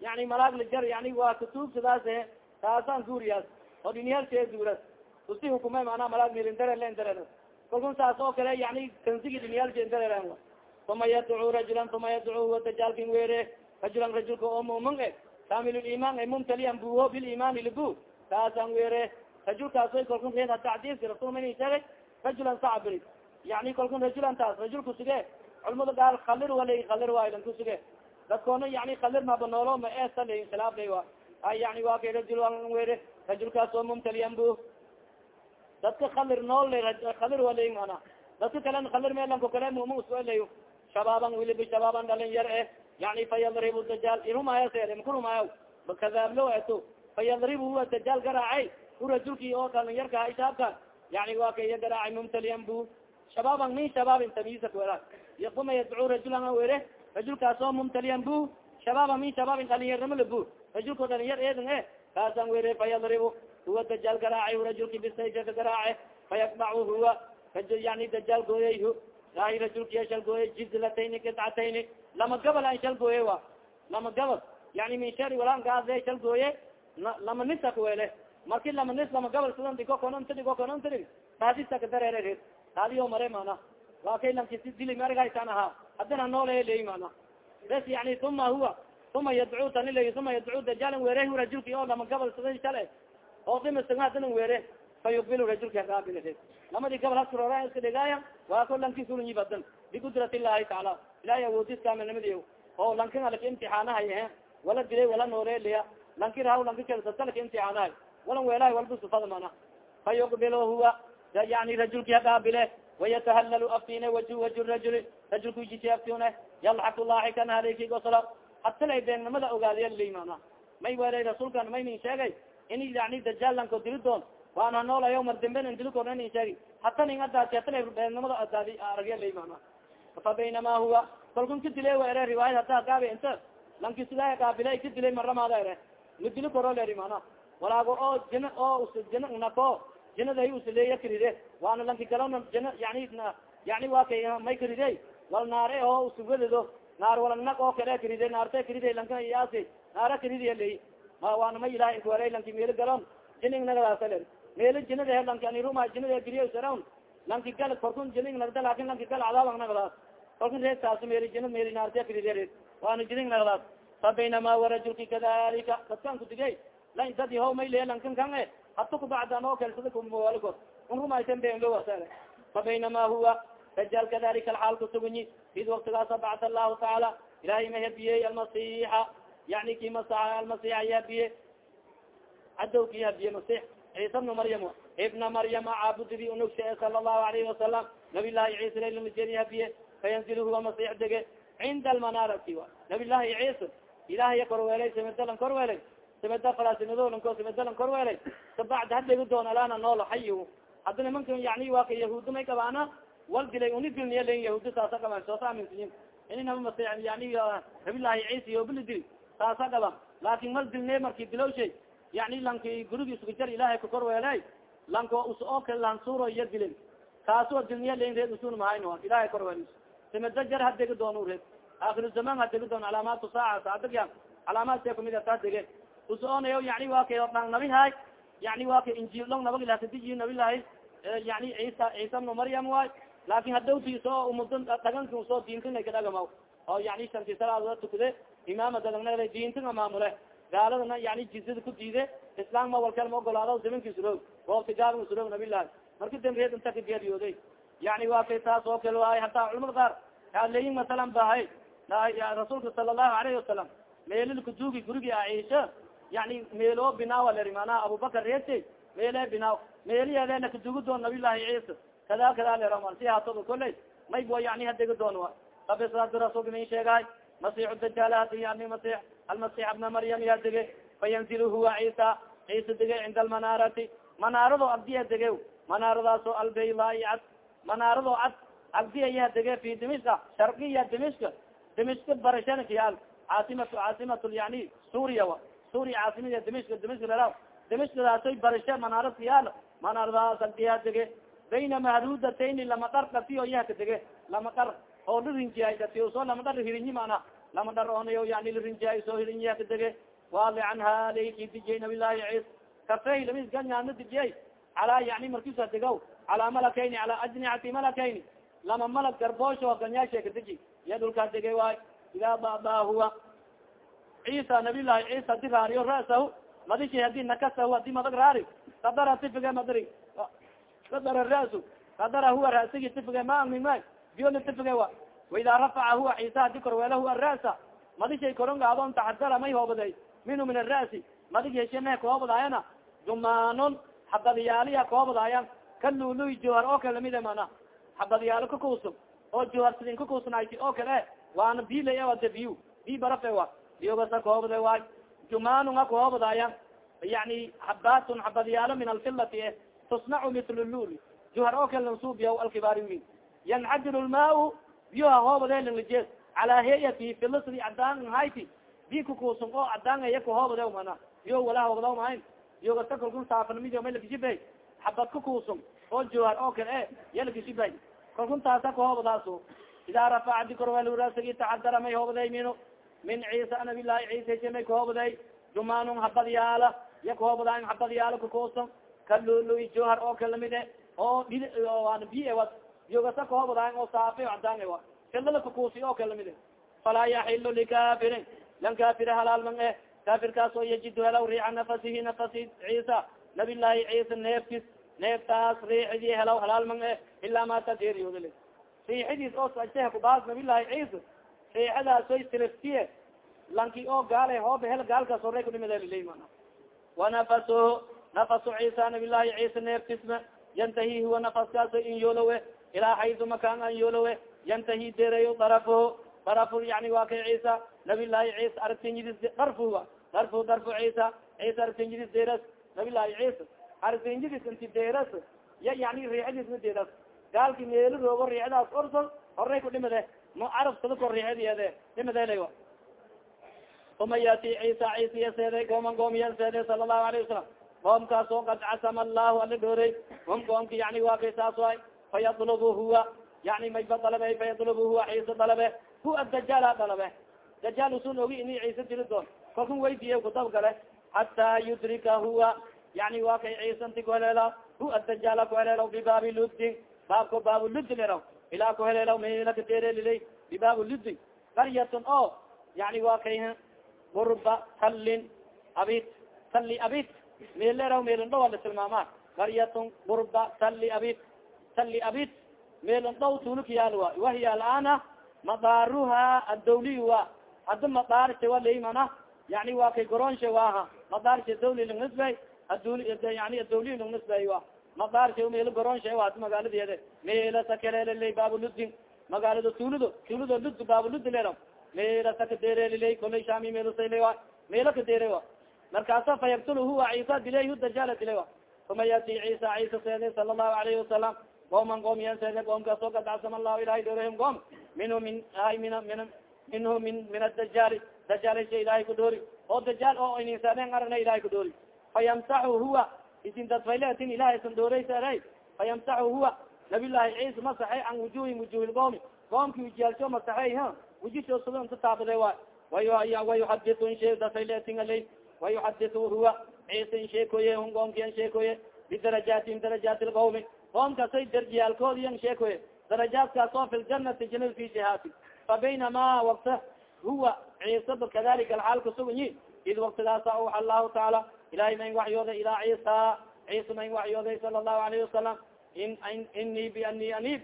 yani malaag lajar yani waa kutuubsadaas taasaan guuriyaas oo dinyaalkee guuras usi hukume manaa malaag mirin dareer len dareer kalkun saas oo kale yani kansigi dinyaalkee dareeraan uma yadcuu rajulan uma yadcuu huwa dajaalkin weere rajulan rajulka oo mumin e kamiliman e mumtalian buho bilimani libu kaasaan weere rajulkaas way kalkun reeda tacdiiski rasul mani sheegay rajulan sacbiri yani kalkun rajulantaas rajulku sige culmada gaar kalir wala kalir waay lan kusuge dadkoona yani kalir maba noolo ma esal khilaaflay wa ay yani wa kay rajul were rajulkaas oo mumtaliyan bu dadka kalir nool kalir wala mana dadka kalen kalir meelanko kale muma uswelay shabaaban wiliba shabaaban dhalin yar eh yani fayadribu dajaal irumaya mkurumaya kadaablo eto fayadribu huwa dajaal garaacay u rajulki oo dhalin yarka ishaabka yani wa kaya garaacay mumtaliyan bu shabaaban min shabaabin tamisa wera yakuma yadcuu rajulan were rajulkaas oo mumtaliyan bu shabaaba min shabaabin dhalinyarnimala bu rajulko dhalinyar eedin e kaasan were fayadribu huwa dajaal garaacay rajulki bisayfa ka garaace fayaqdacu huwa yani dajaal gooyayhu ahi rajulkiya shal gooye jizlatayni kidcatayni lama gabal an shal gooye wa lama gabal yani min shari walankaase shal gooye lama nisa kuwele marki lama nis lama gabal sidan digo kononta digo kononta dig taadisa ka dareere taadiyo mare mana. Waa kay lankisi dili margaysan ahaa haddina noole leey mana. Bes yani uma huwa. Uma yadcu taniley uma yadcu dajaalan weerehu rajulki oo lama gabal sidan shale oo dimisig hadina weere fa yuqbilu rajulki hagaabil lamadi gabal haskurora iska dhigaaya waa ko lanki kulinyi badan. Bikudrat illahi taala. Ilahay awoodis kaamilnimadi oo lankin alak imtixaanahay he. Wala dilay wala nooleeliya lanki rahaw lanki dadkalaka imtixaanahay walan weelahay walba sufada mana fa yuqbilu huwa yani rajulki hagaabile wayatahallalu aftine waju waju rajuli rajulku jiti aftune yalxak laaxikan haleyki gosla hatalay beennimada ogaadiya ley mana may welay rasuulkan may nin sheegay in yani dajaal lanko dili doon waana noolayo mar dambe n dili korna nin sheegi hata nin adaasi hatala beennimada adaadi aragya ley mana fa baynama huwa kalkun ka dile wa ere riwaayad hata gaabi inta lanki sidaa gaabila ka dilay maramaada ere ma dili koro leri mana. Walaago oo jina oo jina nako jinaday usleeya karide waana lanki galona jina yani yani wa kay may karide wal naare oo usugadado naar walanag oo kale karide naarte karide lanka yaasi naara karide ley ma waana ma ilaha inkuwaley lanki meelo galon jining nagadaasale meelo jinada he lanki aniruma jinada giriyo sarawn lanki gal korkun jining nagda laakiin lanki gal cadaabang nagdaas korkun reed taasi meeli jina meeli naarte karide waana jining nagdaas fa baynama warajulki kadalika dadkan kudigay lan dadi ho may le lankan kan e hata kubacdan oo kale sida kumawalko un rumaysan benlowasale fa baynama huwa dajaal kadalika alxaal kusugunyi id waktigaasa bacd allahu tacaala ilahay ma habiyey almasixa yani ki masa almasixa yahabiye cadow ki habiye masix ciisa bna maryam ibna maryama caabudidi unugshe sala allahu alayhi wasalam nabi llahi ciisa lalmajeni habiye fayanzil huwa masix dege cinda almanarati nabi llahi ciisa ilahay korweelay samadalan korweelay samada falaasinidolanko samadalan korweelay kabacd hadhegi doon alana noolo xayi hadda nimanka yani waa ka yahuudi may qabaana wal dilay uni dilniya len yahuudi saasa qaban soosa aminsiyin ini naba mas yani nabilahi ciisa yobili dil saasa qaban laakin mal dilne marki dilowshay yani lanki gurigi iskujar ilahay ka korweelay lanko us oo kale lansuro iya dilin. Kaasoo dilniya len reed usun mahayn ilahay korweel samada jar hadegi doon reed aakiru zaman hadegi doon calaamaatu saaca saadagya calaamaadse kumid ataa dege usonayo yani wa kay dhan nabi hay yani wa kay injil long nabag ilasadiyi nabilahi yani cisa ciisa bnu maryam waay laakin hadawtiso umudan dhaganka soo diintina kadhagama oo yani shanti salaadooda tukade imaama dalagnaa diintina maamule gaaladana yani jizada ku diide islam ma walkal ma ogolaado zamankiisroog goobta gaaba sroog nabilahi marka dambeed inta ka geeriyooday yani wa kay taas oo kale waay hataa culamada qaar aleyin masalan bahay rasuulka sala allahu alayhi wasalam meelil kudugi gurigi aisha yani meelo binaawa leri manaa abubakar reete meele binaaw meeliyeedena kadugi doon nabilahi ciisa kada kada leraman si haatoda koley may wa yani hadegi doon abisadi rasulka min sheegahay masix dajaal hadi yani masix almasix bna maryam ya dege fayanzil huwa ciisa ciisa dege cinda almanaarati manaarado abdiya dege manaaradaasoo albaylaai cad manaarado cad abdiya yaha dege fi sharqiya dimishka dimishka barashankiyaal caasimatu caasimat yani suuriya wa. Suuriya caasimada dimishka dimishka lala dimishkadaasoy barishe manaarad kiyaal manaaradaas abdiya dege. Bayna mahrudatayni lama dhar dhatiyo yaha ka dege. Lama dhar oo larinjiyay dhatiyo soo lama dhar hirinyi mana. Lama dhar onayo yani larinjiyay soo hirinyi yaha ka dege. Waali canha laki dijiyay nabilahi ciis kafey lamis ganyaana dijiyay calaa yani markisa degaw calaa malakayni calaa ajnicati malakayni lama malag garboosho ganyaashe ka deji iya dhulkaa degay waay idaa baba huwa. Ciisa nabilahi ciisa hadi raariyo ra'sahu madishi haddii nakasahu haddii madag raari kadara tifige madri. Kadara ra'su kadara huwa rasigi tifige ma mima biyona tifige wa waida rafaca huwa ciisa hadi korweela huwa ra'sa madishay korongaadon taxadara may hoobaday. Minhu min ara'si madig hesheme kahoobadaayana dumaanon xabadyaaliya kahoobadaayan ka luluy johar oo kale lamide mana. Xabadyaalo kakuusub oo johar sidin kakuusnayti oo kale waana bilay wade biyu bi barafe wa. Biyogasa kahoobada waay jumaanunga kahoobadaayan yani xabaatun xabadyaalo min alfilati e tusnacu mitl luli johar oo kale lansuubiya alkibaariyin yancadilu lmaa biyoha hoobade lanlajees calaa hayati filasdi cadaan hayti bi kakuusun oo cadaan aya kahoobade mana biyo wala hoobada mahayn. Biyogasa kalkun saafanmido may lakashibe xabad kakuusun oo johar oo kale e ya lakashibe kalkun taasa kahoobadaaso idaa rafaca dikorwelurasagi tacadara may hoobaday minu min ciisa nabilahi ciisa heshe may kahoobaday jumaanun habad yaalla ya kahoobadaa habad yaalla kakuusun kalulu johar oo kale lamide oo an bi wa biyogasa kahoobadaa oo saafe cadaan wa filala kakuusi oo kale lamide falaa yaxilu likafirin lan kafire halaalman eh kafirkaas oo yajidu helaw riica nafasihi nafasi ciisa nabilahi ciisa neeftis neeftaas riixidii helaw halaalman eh ilaa mata deeriyoodale riixadiis oo sajeh kubaas nabilahi ciisa riixadaas oy siliftiye lanki oo gaale hooba hel gaalkaas horey kudhimadalilay mana wanafasuhu nafasu ciisa nabilahi ciisa neeftisma yantahi huwa nafaskaaso in yoolowe ilaa xaydu makaan an yoolowe yantahi deerayo darafuhu darfu yani waa kay ciisa nabilahi ciisa aragtinyidis darfuga darfu darfu ciisa ciisa aragtinyidis deeras nabilahi ciisa aragtinyidis inti deeras ya yani riixadiis ma deeras. Gaalki meelo roogo riixadaas orso horey kudhimade ma carabsada ko riixadeede dhimadela uma yati ciisa yaseeday gooman goom yaseeday sala allahu alayh wasalam qoomkaas oo kad casama allahu ala dhooray hum qoomki yani waa kay saas waay fayadlubu huwa. Yani mayba dalabe fayadlubu huwa ciisa dalabe. Hu dajaala dalabe. Dajaal usun ogi ini ciise dili doon. Kalkun weydiiye kudab gale hataa yudrika huwa yani waa kay ciisanti kuheleela hu dajaala kuheleela bibaabi ludin baabko baabu ludi leraw ilaa kuheleela melaka derelilay bibaabu ludi qaryatun o yani waa kay qurba tallin abit talli abit meelleraw meelin dhow ala tilmaama qaryatun qurba talli abit talli abit meelin dhow tulukyaal wa wahiya alana madaaruha adawliy wa hada madaarsha wa laymana yani waa kay goronsha waaha madaarsha dawli langnisbay adul yani adawliy langnisbay wa madaarsha meelo goronsha wa hada magaaladeede meela sakalelilay baabuludin magaalada tuulido tuulido lud baabuludi leraw meela sakaderelilay kolay shami meelosayla wa meelo kadere wa markaasa fayaktul huwa ciisa dilay dajaala dilay uma yati ciisa ciisa seede sala allahu alayhi wasalam qooman qoom yan seede qoomkaas oo kadcadsama allahu ilahay doorahim qoom minhu min ay min min minhu min min adajaali dajaalsha ilahay ku doori oo dajaal oo ininsaadeen aragna ilahay ku doori fayamsaxu huwa isin dadfayletin ilahay isan dooraysaray fayamsaxu huwa nabiy llahi ciisa masaxay can wujuhi wujuhi lqoomi qoomki wujiyaalsho masaxay ha wujisho sida inta taabade waay wayuxadiu in shee dadfayletin alay wayuxadiu huwa ciisa in sheekoye hun qoomki an sheekoye bidarajaatihim darajaati lqawmi qoomkaasay darjiyaalkoodiyan sheekoye darajaadkaas oo fi ljanati janada fa baynama wakta huwa ciisaba kadalika alxaal kusuganyi id waktigaasa uxa allahu taala ilahay mayn waxyooday ilaa ciisa ciisa mayn waxyooday sala allahu alayhi wasalam in ini biani anib.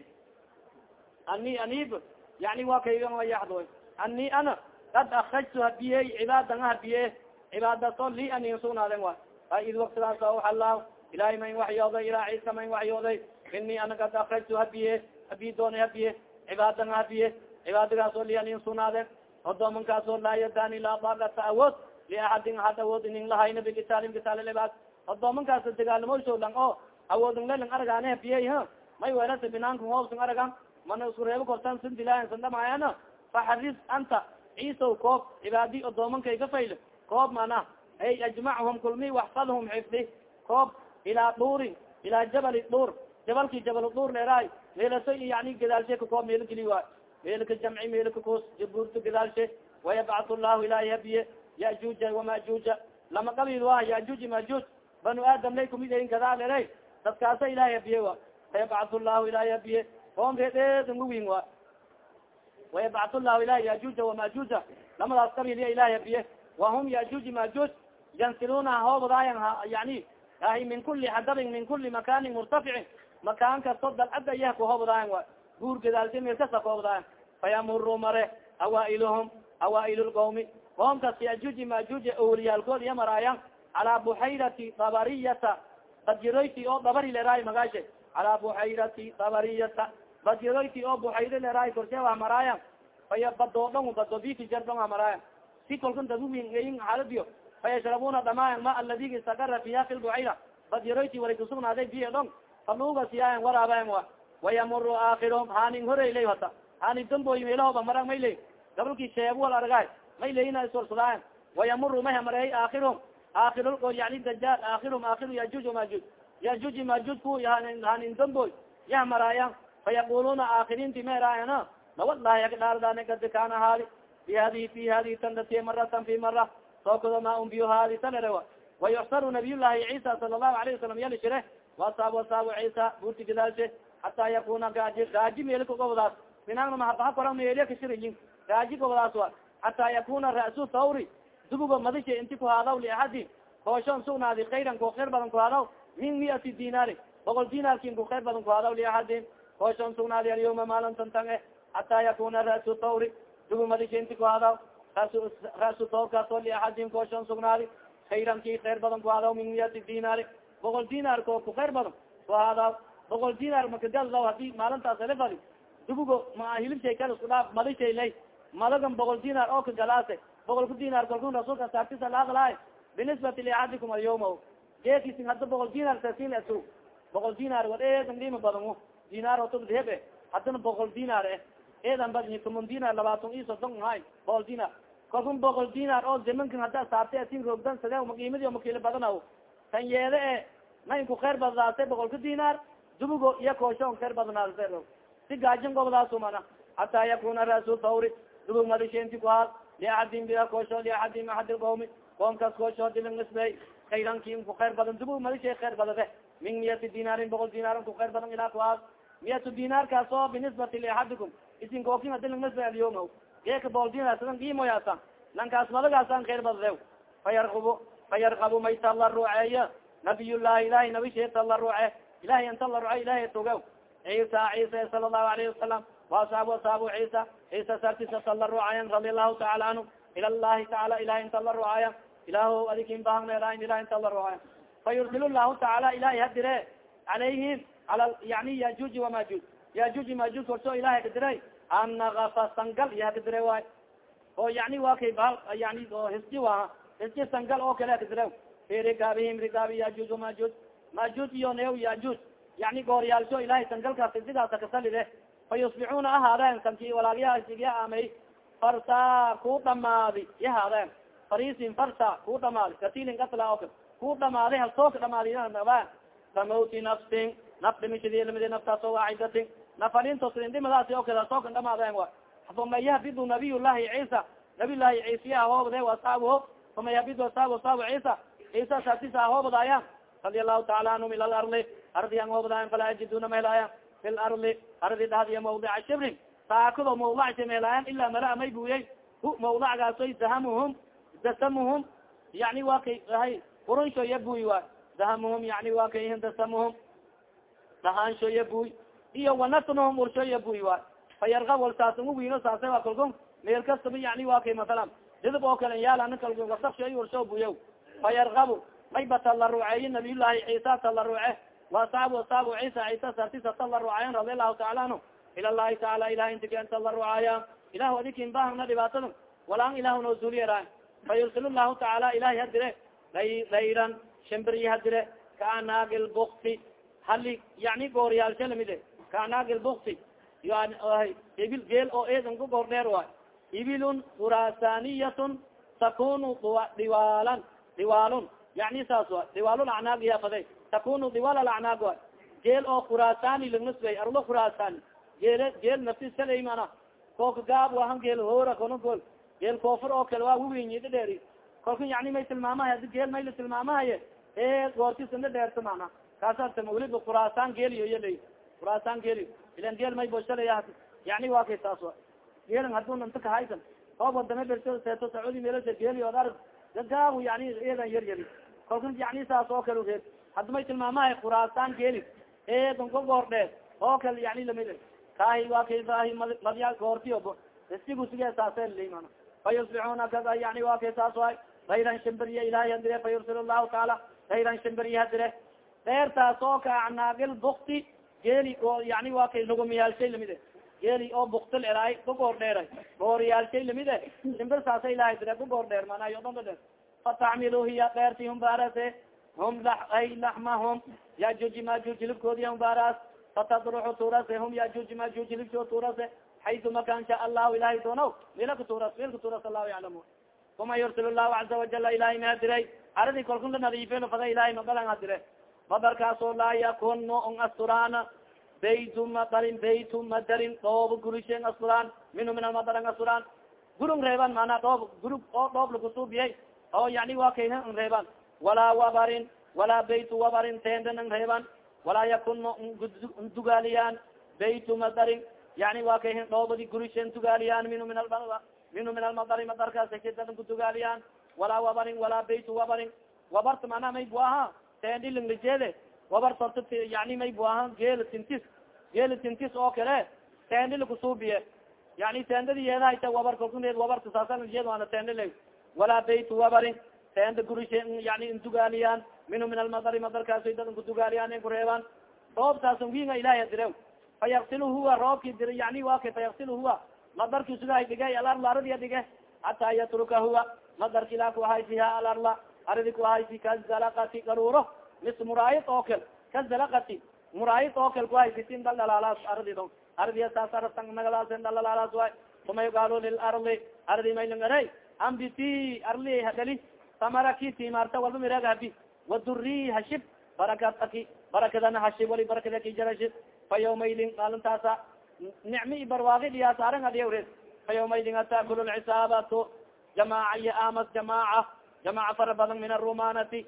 Ani anib yani wa kayyaxdo ani ana kad akrajtu habiyey cibaadan habiye cibaadaas oo li anin sugnaaden wa a id waktigaasa uxa allahu ilahay mayn waxyooday ilaa ciisa mayn waxyooday ini ana kad akrajtu habiye habi doona habiye cibaadan habiye cibaadagaas oo li anin sugnaaden odoomankaas oo laa yadani laa daagata awood liaxadin ahad awood inin lahayna bikitaalin kitaal libaad odoomankaas dagaalamo lang oo awoodin lelang aragaane ha may welasa binaanka hoobsan aragan mana isku reebo kortan sin dilaayan san dhamaayana faxaris anta ciisow koob cibaadi odoomankay ka fayl koob mana ay ajmachum kulmi waxfadhum xifdi koob ilaa dhuurin ilaa jabali dhuur jabalki jabal dhuur leeraay meelaso yani gadaalshe ka koob meelo geli waay meelka jamci meelka koos jabuurta gadaalshe wayabcat llahu ilahi habiye yajuja wamajuja lama qabiil wa yajuj majuj banu aadam lay kumidayin gadaalere dadkaasa ilahay habiye wa wayabcat llahu ilahi habiye oomkeededangawin wa wayabcat llahu ilahi yajuja wamajuja lamadaas qabiilya ilahay habiye wahum yajuj majuj yansiluna hoobadaayan yani ahi min kuli xadabin min kuli makanin murtaficin makaan kasto dalcada yah kuhobdaayan wa guur gadaalsi meel kasta kuhobdaayan fayamuru mare awaailhum awaail lqawmi qoomkas yajuji majuji awliyaalkood iya maraayan calaa buxayrati dabariyata. Badyaroyti oo dabari leraay magaashe. Calaa buxayrati dabariyata. Badyaroyti oo buxayro leraay korshe wa maraayan faya badoodhon bado biki jardon a maraayan si kolkan daduwin xaaladiyo fayashrabuna dhamaayan ma aladigi istagara fiha fi lbuxayra badyaroyti wala kusugnaaday biyo dhon faluga siyaayan waraabayan wa wayamuru aakirom hanin horeyley hata hani damboy meelahoba marag mayley gabalki sheeb wal argaay mayleyna iswarsadaayan wayamuru maha mareey aakirom aakirgo yani dajaal aakirum aakiru yajuj majuj yajuj majuj ku hanin damboy yah maraayan fayaquluna aakirinti maeraayana lawalahi agdhaardane gadi kana haali fi hadihi hadihi tandati maratan fi mara sookodo ma un haali tanerewa wayuxsaru nabiy ciisa sala allahu alayhi wasalam yali shire wasaab wasaabu ciisa buurti gadaalshe hataa yakuna gaaji gaaji meeli kagobdaas minagna mahabaha kora meeliya kashirayin gaaji gobdaas wa hataa yakuna ra'su thawri dubugo madisha inti kuhaadaw liaxadi kooshoon sugnaadi kayran ko khayr badan kuhaadaw min miati dinaari boqol dinarkin ku khayr badan kuhaadaw liaxadin kooshoon sugnaadi alyawma maalintantan e hataa yakuna ra'su thawri dubu madisha inti kuhaadaw ra'su thawrkaasoo liaxadin kooshoon sugnaadi kayran ki khayr badan kuhaadaw min miati dinaari boqol dinar ko ku khayr badan kuhaadaw boqol dinar makagadaw haddii maalintaas elefadi dubugo ma hilibshay kal isku dhaaf madishay lay malagan boqol dinar oo kagalaase boqolka dinar kalkun rasulka saartisa laadlaay binisbati liaxadikum alyawma geekisin hadda boqol dinar sasin asu. Boqol dinar war eedan dhima badan dinar otod hebe haddana boqol dinar eh. Eedan badni tomon dinar labaatan iyo soddon hay. Boqol dinar. Kalkun boqol dinar oo zamankan hadda saartay asin roogdan sade maqiimadi makiilo badanaw. Tan yeede e nayn ku khayr badnaatay boqolka dinar. Dubugo iyo kooshoon khayr badnaatay si gaajin gobdaas mana hataa yakuna rasu thawri dubug madisheenti ku haal liaxadin bia koosho liaxadin axad qawmi qoomkaas koosho dilingisbey khayrankin ku khayr badan. Dubug madishay khayr badade min miyati dinaarin boqol dinaarin ku khayr badan ilaa ku haal miyatu dinaarkaas oo binisbati liaxadikum isin kookin adilingisbey alyoma geeka boqol dinar sidan qiimoyaasa lankaas madagaasan khayr badade fayarkubu fayarkabu may tala ruceeya nabiyullahi ilahi nabishe tala ruce ilahay an tala ruce ilahay tuga ciisa ciisa sala allahu alayhi wasalam waasaabu asaabu ciisa ciisa sartisa tala rucayan radi allahu taala anhu. Ila llahi taala ilahi inta la rucaya ilaah adikin bahangneerain ilah inta la rucaya fayursil llahu taala ilahay hadire. Calayhim ala yani yajuji wamajuj yajuji majuj korso ilahay kadire annagafa sangal iya kadire waay oo yani wa kay bahal yani o hisji wa. Hisji sangal oo kale kadire fi rikaabihim rikaabi yajuj wamajuj majuj. Iyo new yajuj. Yani gooryaalsho ilahay sangalkaas sidaasa kasalide fa yusbixuuna ahaadeen sanki walaagyahasigya amay farsa ku dhamaadi yahaadeen farisin farsa ku dhamaadi katilin katla ku dhamaadi halsooka dhamaadinaba kamawti nafsin naf dhimishadilmidi naftaas oo waacidatin nafarintosidindhimadaasi oo kale halsooka dhamaadeen wa fuma yahbidu nabiy llahi ciisa nabiy llahi ciisiya ahoobade asaabuho fuma yahbidu asaabu asaabu ciisa ciisa saatisa ahoobadaya radi allahu taala anhum ila larli ardi an hoobadayan falaa yajiduna mahelaayan fi larli ardi dhahdiya mawdica shibrin saakado mawdacsa mahelaayan ilaa mala may buyey hu mawdacgaasoy dahamuhum dasamuhum yani wa kay hay qurunsho ya buy waay dahamuhum yani wa kayhin dasamuhum dahaansho ya buy iyo wanatnuhum ursho ya buy waay fayarka wal saasan uwiino saasa waa kalkun meel kastaba yani wa kay masalan. Didib oo kale yaalla kalkun wasafsho i ursho buyo fayarkabu may bata la ruceeye nabiy llahi ciisa ta la ruce wasaabu asaabu ciisa ciisa sartisa ta la rucayan radi allahu taala anhu. Ila llahi taala ilah intikenta la rucaya ilahu adikin bahana dhibaatada walaan ilahu noo zuuliyara fa yursil llahu taala ilahi hadire. Dayran shimbiryi hadire. Kaanaagi lbukti hali yani gooryaalsha lamide kaanaagi lbukti ibil geel oo eedan ku goor dheer waay ibilun khurasaniyatun takunu diwaalan diwaalun yani saas wa diwaal acnaag yafade takunu diwaal alacnaag wa geel oo khurasani lagnasbay arlo khurasani geel naftisalay mana kooka gaab wahan geel hoora kono gol geel koofur oo kale waa wiwinyida dheeri kolka yani may tilmaamahay adi geel may la tilmaamahaye e goortisana dheerta mana kaasatama weliba khurasan geel iyo yala khurasan geel ilan geel may boshalaya yani waa kay saas wa geelan haduu nanta kahaysan oob wadame berso seeto sacuudi meelasa geeli od arg gagaabu yani eedan yar yari kalka yani saas oo kale reed hadda may tilmaamahay khurasan geeli? Eedan ka goor dheer oo kale yani la mid kaahi waa kay baahi madya goortiyo sigu sige saase liman fayusbixuuna kada yani waa kay saas waay. Dayran shimbirya ilahay hadire fa yursil llahu taala dayran shimbirya hadire deertaas oo ka acnaagil bukti geeli oo yani waa kay lugumiyaalshay lamide geeli oo buktil eraay kugoor dheeray gooriyaalshay lamide shimbir saasa ilahay dire kugoor dheer manayo dhan ba dheer fatacmilu hiya dheerti hum baarase hum ay laxmahum yajuji majuj hilibkoodi hum baaraas fatadruxu turase hum yajuji majuj hilibkood turase xaytu makan sha allahu ilahay doonaw mila kuturas mil kuturas allahu yaclamu uma yursil llahu caza wajala ilahay ma hadiray aradi kalkun la nadiifin fada ilahay mabalan hadire madarkaasoo laa yakunu on asturaan baytu madarin baytu madarin dhoob gurishen asturaan minhu min almadaran asturaan gurung reeban mana dhoob gurug oo dhoob lakusuubiyay oo yani waa kay reeban walaa wabarin walaa baytu wabarin tendan reeban walaa yakunu ndugaaliyaan baytu madarin yani waa kay dhoobadi gurishen tugaaliyaan minhu min a minhu min almadari madarkaasdadan kutugaaliyaan walaa wabarin walaa baytu wabarin wabarta mana may bu aha tendilinglijede wabar sorta yani may bu aha geel tintis geel tintis oo kale tendila kusuubiye yani tendadi yeedahayta wabar kalkuneed wabarta saasanjed waana tendile walaa baytu wabarin tenda gurishe yani intugaaliyaan minhu min almadari madarkaas dadan kutugaaliyaan kureebaan roobtaasan winga ilahay adire fayaksil huwa roobki dir yani wa kay fayaksil huwa. Madarki sidaa dhige alarla aradiya dhige hataa yatruka huwa. Madarki ilaa kuhaysiha alarla aradi kuhaysi kazalakati garuro. Mis muraayid oo kal kazalakati muraayid oo kal kuhaysitin dhaldhalaalaas aradi do aradiya saas arastan nagalaasen dhaldhalaalaas waay uma yugaalo lilarli aradi maylangaray ambiti arli. Hadali samaraki timaarta walba miraga habi waduri hashib barakataki barakadana hashib wali barakadaki jarashib fa yawmaydin maalintaasa nicmi i barwaaqi dhiyaa saaran adiyawreed fa yawmaydin ataakul lcisaabatu jamaaca iyo amas jamaaca jamaaca fara badan min arumanati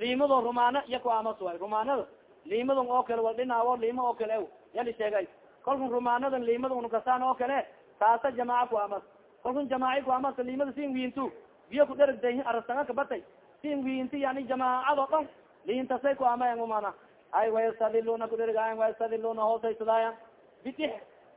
liimado rumaana iya ku amas way rumaanada liimadon oo kale wal dhinaawo liimo oo kale yali sheegay kalkun rumaanadan liimada unukasaan oo kale taasa jamaaca ku amas kalkun jamaaci ku amas liimada sin wiintu biyo ku dheragday arasanga kabatay sin wiinti yani jamaacado dhan liintasay ku amayan umana. Ay wayastadiluna kudherigaayan wayastadiluna hoosaysadaayan bidix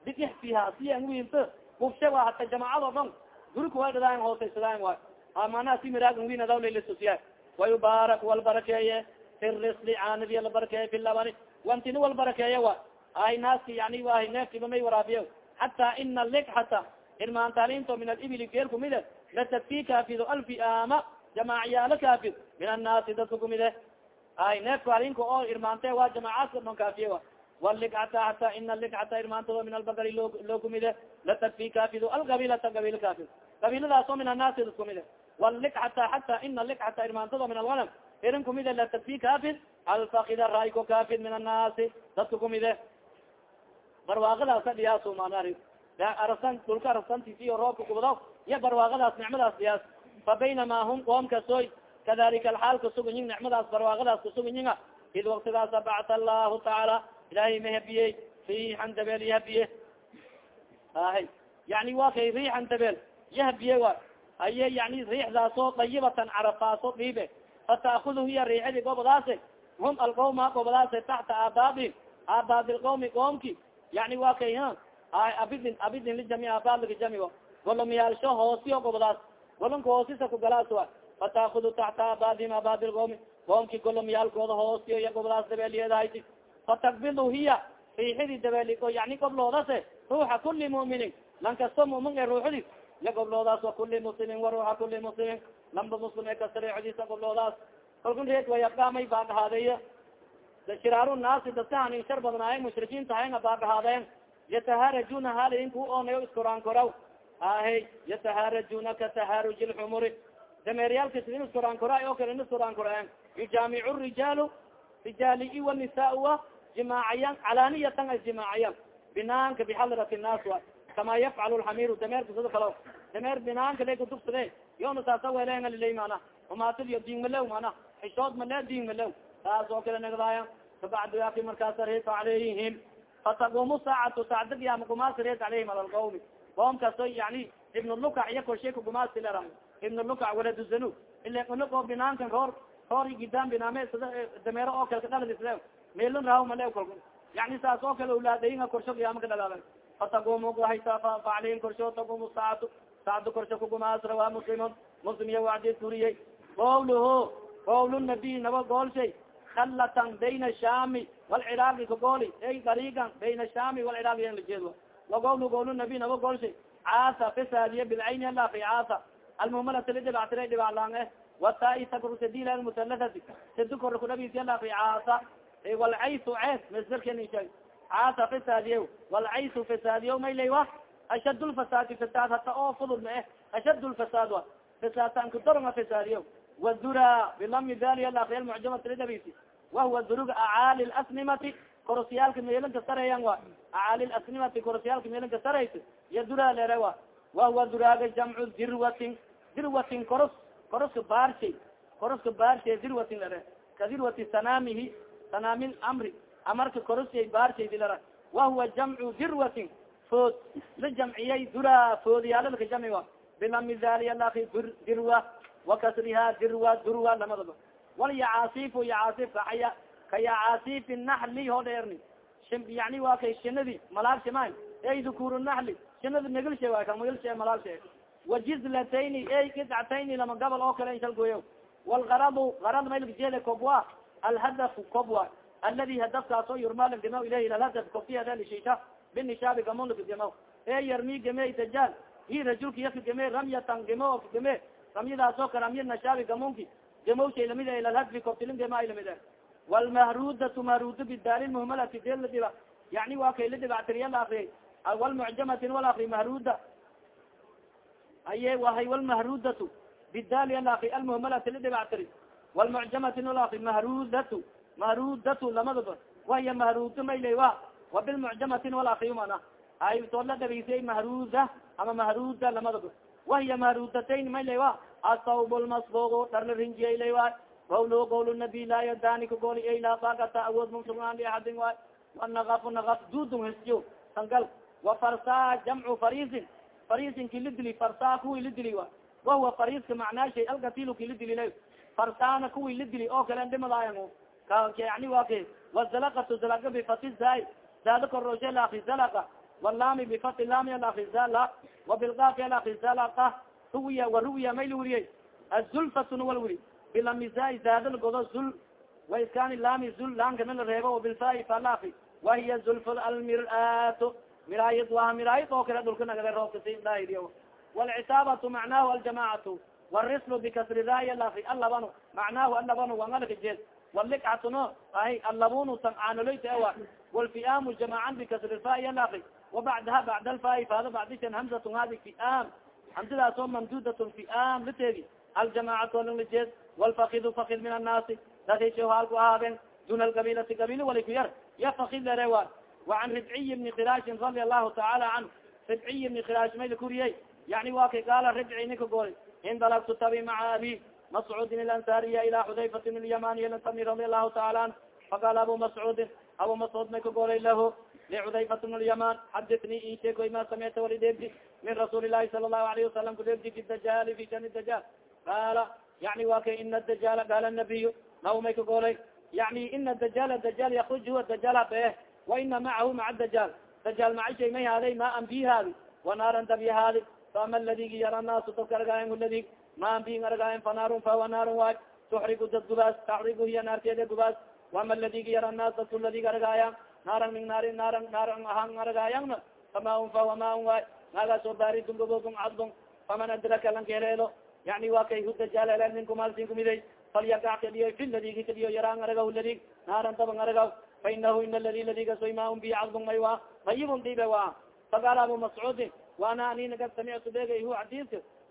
bidix fiha siyan wiinto bubshe wa hata jamaacado dhan guri kuwadhadaayan hoosaysadaayan waay amana si miraagan wiinadawlailisusiya wayubaarak wal barakeeye fi risli caanidi la barakeeye fi labani. Wantini wal barakeeye wa. Ay naaski yani wahay neefkiba may waraabiye xata ina likxata irmaantaalinto min alibili geer kumide latadki kaafido alfi ama jamaaciyaalo kaafid min annaasi dadka kumide ay neefka alinka oo irmaante waa jamaacaadka dhon kaafiye wa walikcata hata ina likcata irmaantado min albagari loo loo kumide latadfi kaafido algabilata gabil kaafid gabiladaas oo min annaasi dad kumide walikcata hata ina likcata irmaantado min alganam irin kumide latadfi kaafid alfakida raayko kaafid min annaasi dadka kumide barwaaqadaasa dhiyaaso manari arasan dhulka arasantis iyo roobka kubado iyo barwaaqadaas nicmadaas dhiyaas fa baynama hum qoom kasoy kadalika alxaal kasuganyin nicmadaas barwaaqadaas kasuganyiga id waktidaasa bacta allahu tacaala ilahay ma habiyey riixan dabeel yahabiye ahay yani wa kay riixan dabeel yahabiye wa aye yani riixdaasoo dayibatan carafaaso dhiibe. Fataakudu hiya riixadi gobadaase hum alqawma gobadaase taxta aabaabihim aabaab lqawmi qoomki. Yani wa abidin abidin lijami aabaab jami golomiyaalsho hoosiyo gobadaas golonka hoosisa kugalaas wa fataakudu taxta aabaabihim aabaab lqawmi qoomki golomiyaalkooda hoosiyo iya gobadaas dabeeliyeedahaysi fatakbidu hiya riixidi dabeeliko yani gobloodase ruuxa kuli muminin lan kasto mumin e ruuxdi iya gobloodaas wa kuli muslimin wa ruuxa kuli muslimin lamba muslim ee kasta riixdiisa gobloodaas kalkun reed wayabdamay baadhahaadeeya shiraaru naasi dadka hanin shar badnaayen mushrikiin tahaynga baadhahaadeen yataharajuna halayin ku oonayo iskoraan koraw ahe yataharajuna ka taharuji lxumuri dameeryaalka sidin iskoraan koraay oo kale in iskoraan koraayen yujaamicu rijaalu rijaali wanisaa wa jimaacayan calaaniyatan ay jimaacayan binaanka bixadrati naas wa kama yafcalu lxamiru dameerka sida kalo dameer binaanka lay kudugsade yona saasa welenga lilay mana umaatadiyo diin malew mana xishood male diin malew taas oo kale nagdaaya kabacdu yaki markaas reet alayhim fataqumu saacatu saacda qiyama gumaasi reet alayhim ala qoom kasto yani ibn lukac iya korsheeka gumaasi lera ibn lukac waladuzanu ila unako binaankan hor hor gidaan binaame sida dameero oo kale kadhaladisle meelin raaw male kol yani saas oo kale ulaadaynga korsho qiyaama ka dhalaala fatagumu haysa faclihin korsho tagumu saacatu saacdu korsho kugumaas rawaa muslimun. Muslim iya wacdis kuriyey qawluhu qawl nabiy naba goolshay khalatan bayna shami walciraaqi kagooli ay dariigan bayna shami walciraaqi yan lajeed wa qawlu qawl nabiy naba goolshay caasa fasaadiye bilcayni alafi caasa almuhmalata lidhibactira dhibaclaan watai takrsadil almusalasati sadi kor kudhabisi alafi caasa walcaysu cees masdarkeni sheeg caasa fasaadiye walcaysu fasaadiyo maylay wa ashad lfasaadi fasaad hata oo fudud ma eh ashad lfasaad wa fasaadtanka doronga fasaadiyo wdura bilami dali alakri mucjamati lidhabisi wahuwa duruga acaali lasnimati korosyaalka meelinka sareeyan wa acaali lasnimati korosyaalka meelinka saraysa iyo dura lere wa wahuwa duraaga jamcu dirwatin dirwatin koros koroska baarshay koroska baarshay dirwatin lere ka dirwati sanaamihi sanaami amri amarka korosay baarshay dilera wahuwa jamcu dirwatin food la jamciyay dura foodiyaalalka jamci wa bilami dali alakri dirwa wakasriha dirwa durwa lamadaba walyacaasifu yacaasifka aya ka yacaasifi naxli ho dheerni yani waa kay shinadi malaagshima ey dukur naxli shinadi megilshe waay ka megilshe malaagshe wajizlatayni ey qidcatayni lama gabal oo kale inshal goyo walgaradu garad maylkajele kobwa. Alhadafu kobwa. Aladi hadafkaasoo yurmaal gamaw ilayh ila hadaf kobtiyadelishisha binishaabi gamonlka gamaw e yarmi game dajaal hi rajulka yaka game ramyatan gamo game ramyadaasoo kale ramya nashaabi gamonki. Gamowshay la mid ilalhadfi kobtilin gama ay la mid walmahrudatu mahruda bidaali muhmalati deel la dhiba yani waa kay la dhibactiriya la akriyay walmucjamatin wal akri mahruda aye wahay walmahrudatu bidaali ala akri almuhmalati la dhibactiri walmucjamatin wal akri mahrudatu mahrudatu lamadaba wahiya mahruda maylay wa wa bilmucjamatin wal akri mana ay too la dhabaysay mahruda ama mahruda lamadaba wahiya mahrudatayn maylay wa asawb lmasbuq dhar la rinjiyay waay qawlu qawl nabi laa yadani kagol ay laa baakata awood masugnaan liaadin waay wanagafu nagaf dudun hesyo sangal wa farsa jamcu farisin farisin kilidili farsa kuwi lidili wa wahuwa fariska macnaashay alkatilu kilidilila farsana kuwi lidili oo kale dhimadaayan yani wa ke wazalakatu zalaga bifati zai zaada koroshe laakri zalaka walami bifati lami alakri zala wabilqafi alakri zalaka ruwiya waruwiya may la weriyey azulfatuna wal weri bilamizai zaadal godo zul wa iskani lami zul lankana la reebo wabilfai falafi wahiya zulfa almir'ato miraayad waa miraayad oo kale dhulka nagade roobka si dahidiyo walcisaabatu macnahu aljamacatu wrislu bikasri raaya lafi allabanu macnahu allabanu wangalka jeed walikcatuno ahi allabunu tancaanoloyta ewa walfiamu jamacan bikasri fai lafi wabacdaha bacd alfai faado bacdishan hamzatun hadi fiam hamsidaas oo mamdudatn fiam lateegi aljamacatu alalajeed walfakidu fakid min annaasi dadishhalku ahaaden duna algabilati gabili wali ku yar ya fakid lerewa waan ribciy bni kirashin radi allahu tacaala canhu ribciy bni kirash may lakuriyey yani wa kay gaala ribci ninka gool indalagtu tabi maca abi mascuudin ilansariya ila xudayfat min lyamaniyltami radi allahu taala anhu faqaala abu mascuudin abu mascuud may ka goolay lahu lixudayfat min lyaman xaditni isheekoy ma samicta wali deebdi min rasuuli lahi sala allahu alayhi wasalam kudeebdi fi dajaali fi shani dajaal qaala yani wa kay ina dajal qaala الnabiy naw may ka goolay yani ina dajal dajal yakruj huwa dajal habee waina macahu maca dajal dajal macashay may haaday ma an bi haadi wanaaran dabya haadi faama ladigi yara naasu dadka argaayan ladig ma an bin argaayan fanaarun fahuwa naarun waay tuxrigu dad gubaas taxrigu hiya naarteeda gubaas wama ladigi yara naas dadku ladig argaaya naaran min naari naaran naaran ahan argaayangna famaun fa wamaun waay naagaasoo baaridun gobogum cadlon faman adraka lan kaheleelo yani waa kay hudajaal ninkumalsin kumiday falyagac kadiyo fi ladigi kadiyo yaraan aragaw ladig naaran daban aragaw fa inahu ina ladi ladigasoy maun bi cadlon may wa dayibun dibe wa. Abu mascuudin ani naga samictu degay hu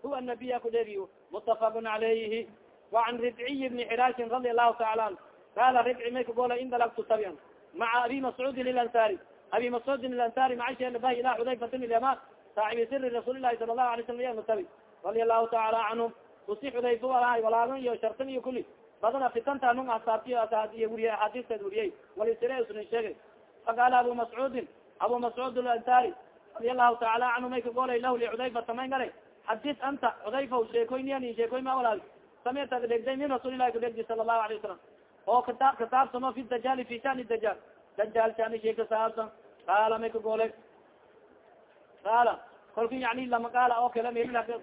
huwa nabiya kudhegiy mutafaqun calayhi wacan ribciy bni xirashin radi allahu taala an qaala ribci may kagola in dalagtu tabian maca abi mascuudin ilansari abi mascuudin ilansari maca sheelabah ila xudayfatin ilyaman saaxibi siri rasuuli lahi sala lahu alay slam yamatabi radia allahu taala canhum usi xudayfa walahay walaagan iyo shartan iyo kuli badana fitanta nung asaabtiyo iyo wuriye axaadiisteed wuriyey walisire usnin sheegay faqaala abu mascuudin abu mascuud ilansari radia allahu taala canhu may kagolay lah licudayfata may ngala xadis anta cudayfa sheekoyniyan sheekoy ma walaal samicta dhegday min rasuuli lahi kudhegdi sala allahu alayه wasalam oo kita kitaabsano fi dajaali fi shani dajaal dajaal shani shay kasaabsan qaala may kagoolay qaala kolki yani lama qaala oo kale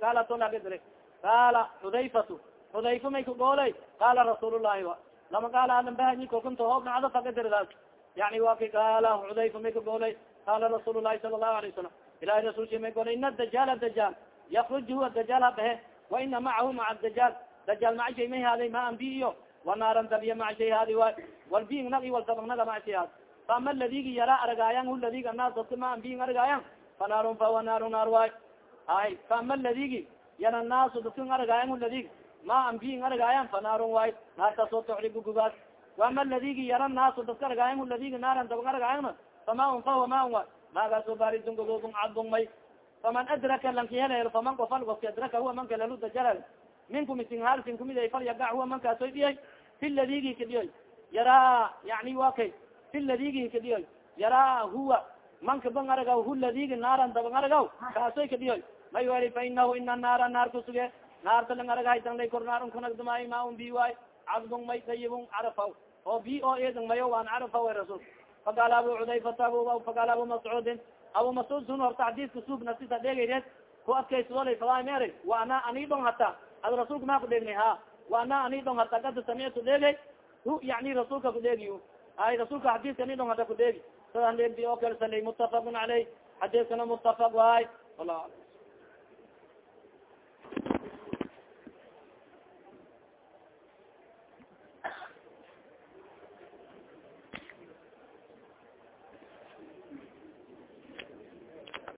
qaala tolagdire qaala xudayfatu. Xudayfa may kagoolay qaala rasuul llahi a lama qaala adan bahanyi kolkunta hoog nacdo fakadirdaas yani wa ki qaala xudayfa may kagoolay qaala rasuul llahi sala allahu alay wasalam ilahi rasulki may golay ina dajaal dajaal yakruj huwa dajaal habahe wa ina macahu maca dajaal dajaal maca shay may haaday ma an bi iyo wanaaran dabiya maca shay haadi waay wal biing nag i wal dabagnaga maca shay haad faama ladigi yaraa argaayan hu ladigi anaas dadka ma an biing fanaarun fahuwa naaru naar waay hay faama ladigi yara naasu dadka argaayan hu ladig ma an biing argaayan fanaarun waay naartaasoo tuxribu gubaas waama ladigi yara naasu dadka argaayan hu ladigi naaran dabag argaayana fama un fahuwa ma un waay maagaaso baridun gogobun cadbun may faman adraka lanki helel faman kofal koski adraka huwa man kalelu dajalal minkum isinhalsin kumid fal yagac huwa mankaasoy dhiyay fi ladigi kadhiyoy yaraa yani wa kay fi ladigi kadhiyoy yaraa huwa manka bang aragaw hu ladigi naaran dabang aragaw kaasoy kadhiyoy may weli fa inahu ina naara naar kusuge naarta lang aragahay danlay kor naar unkunagdamay ma un bi waay cabdun may dayibun carafaw oo bi oo eedang mayo waan carafaw rasul. Faqaala abu cudayfata faqaala abu mascuudin abu mascuud sun horta xadiiska suugna sisa dheegayreed ku adkaysadolay fadaay meeray wa ana ani dhong hata ad rasuulka maa kudheegnay ha. Wa ana ani dhong hata kada samictu dheegay hu yani rasuulka kudheegiy ay rasuulka xadiiska ani dhong hata kudheegi sadan dheegdi oo kale salay mutafaqun caleyh xadiiskana mutafaq waay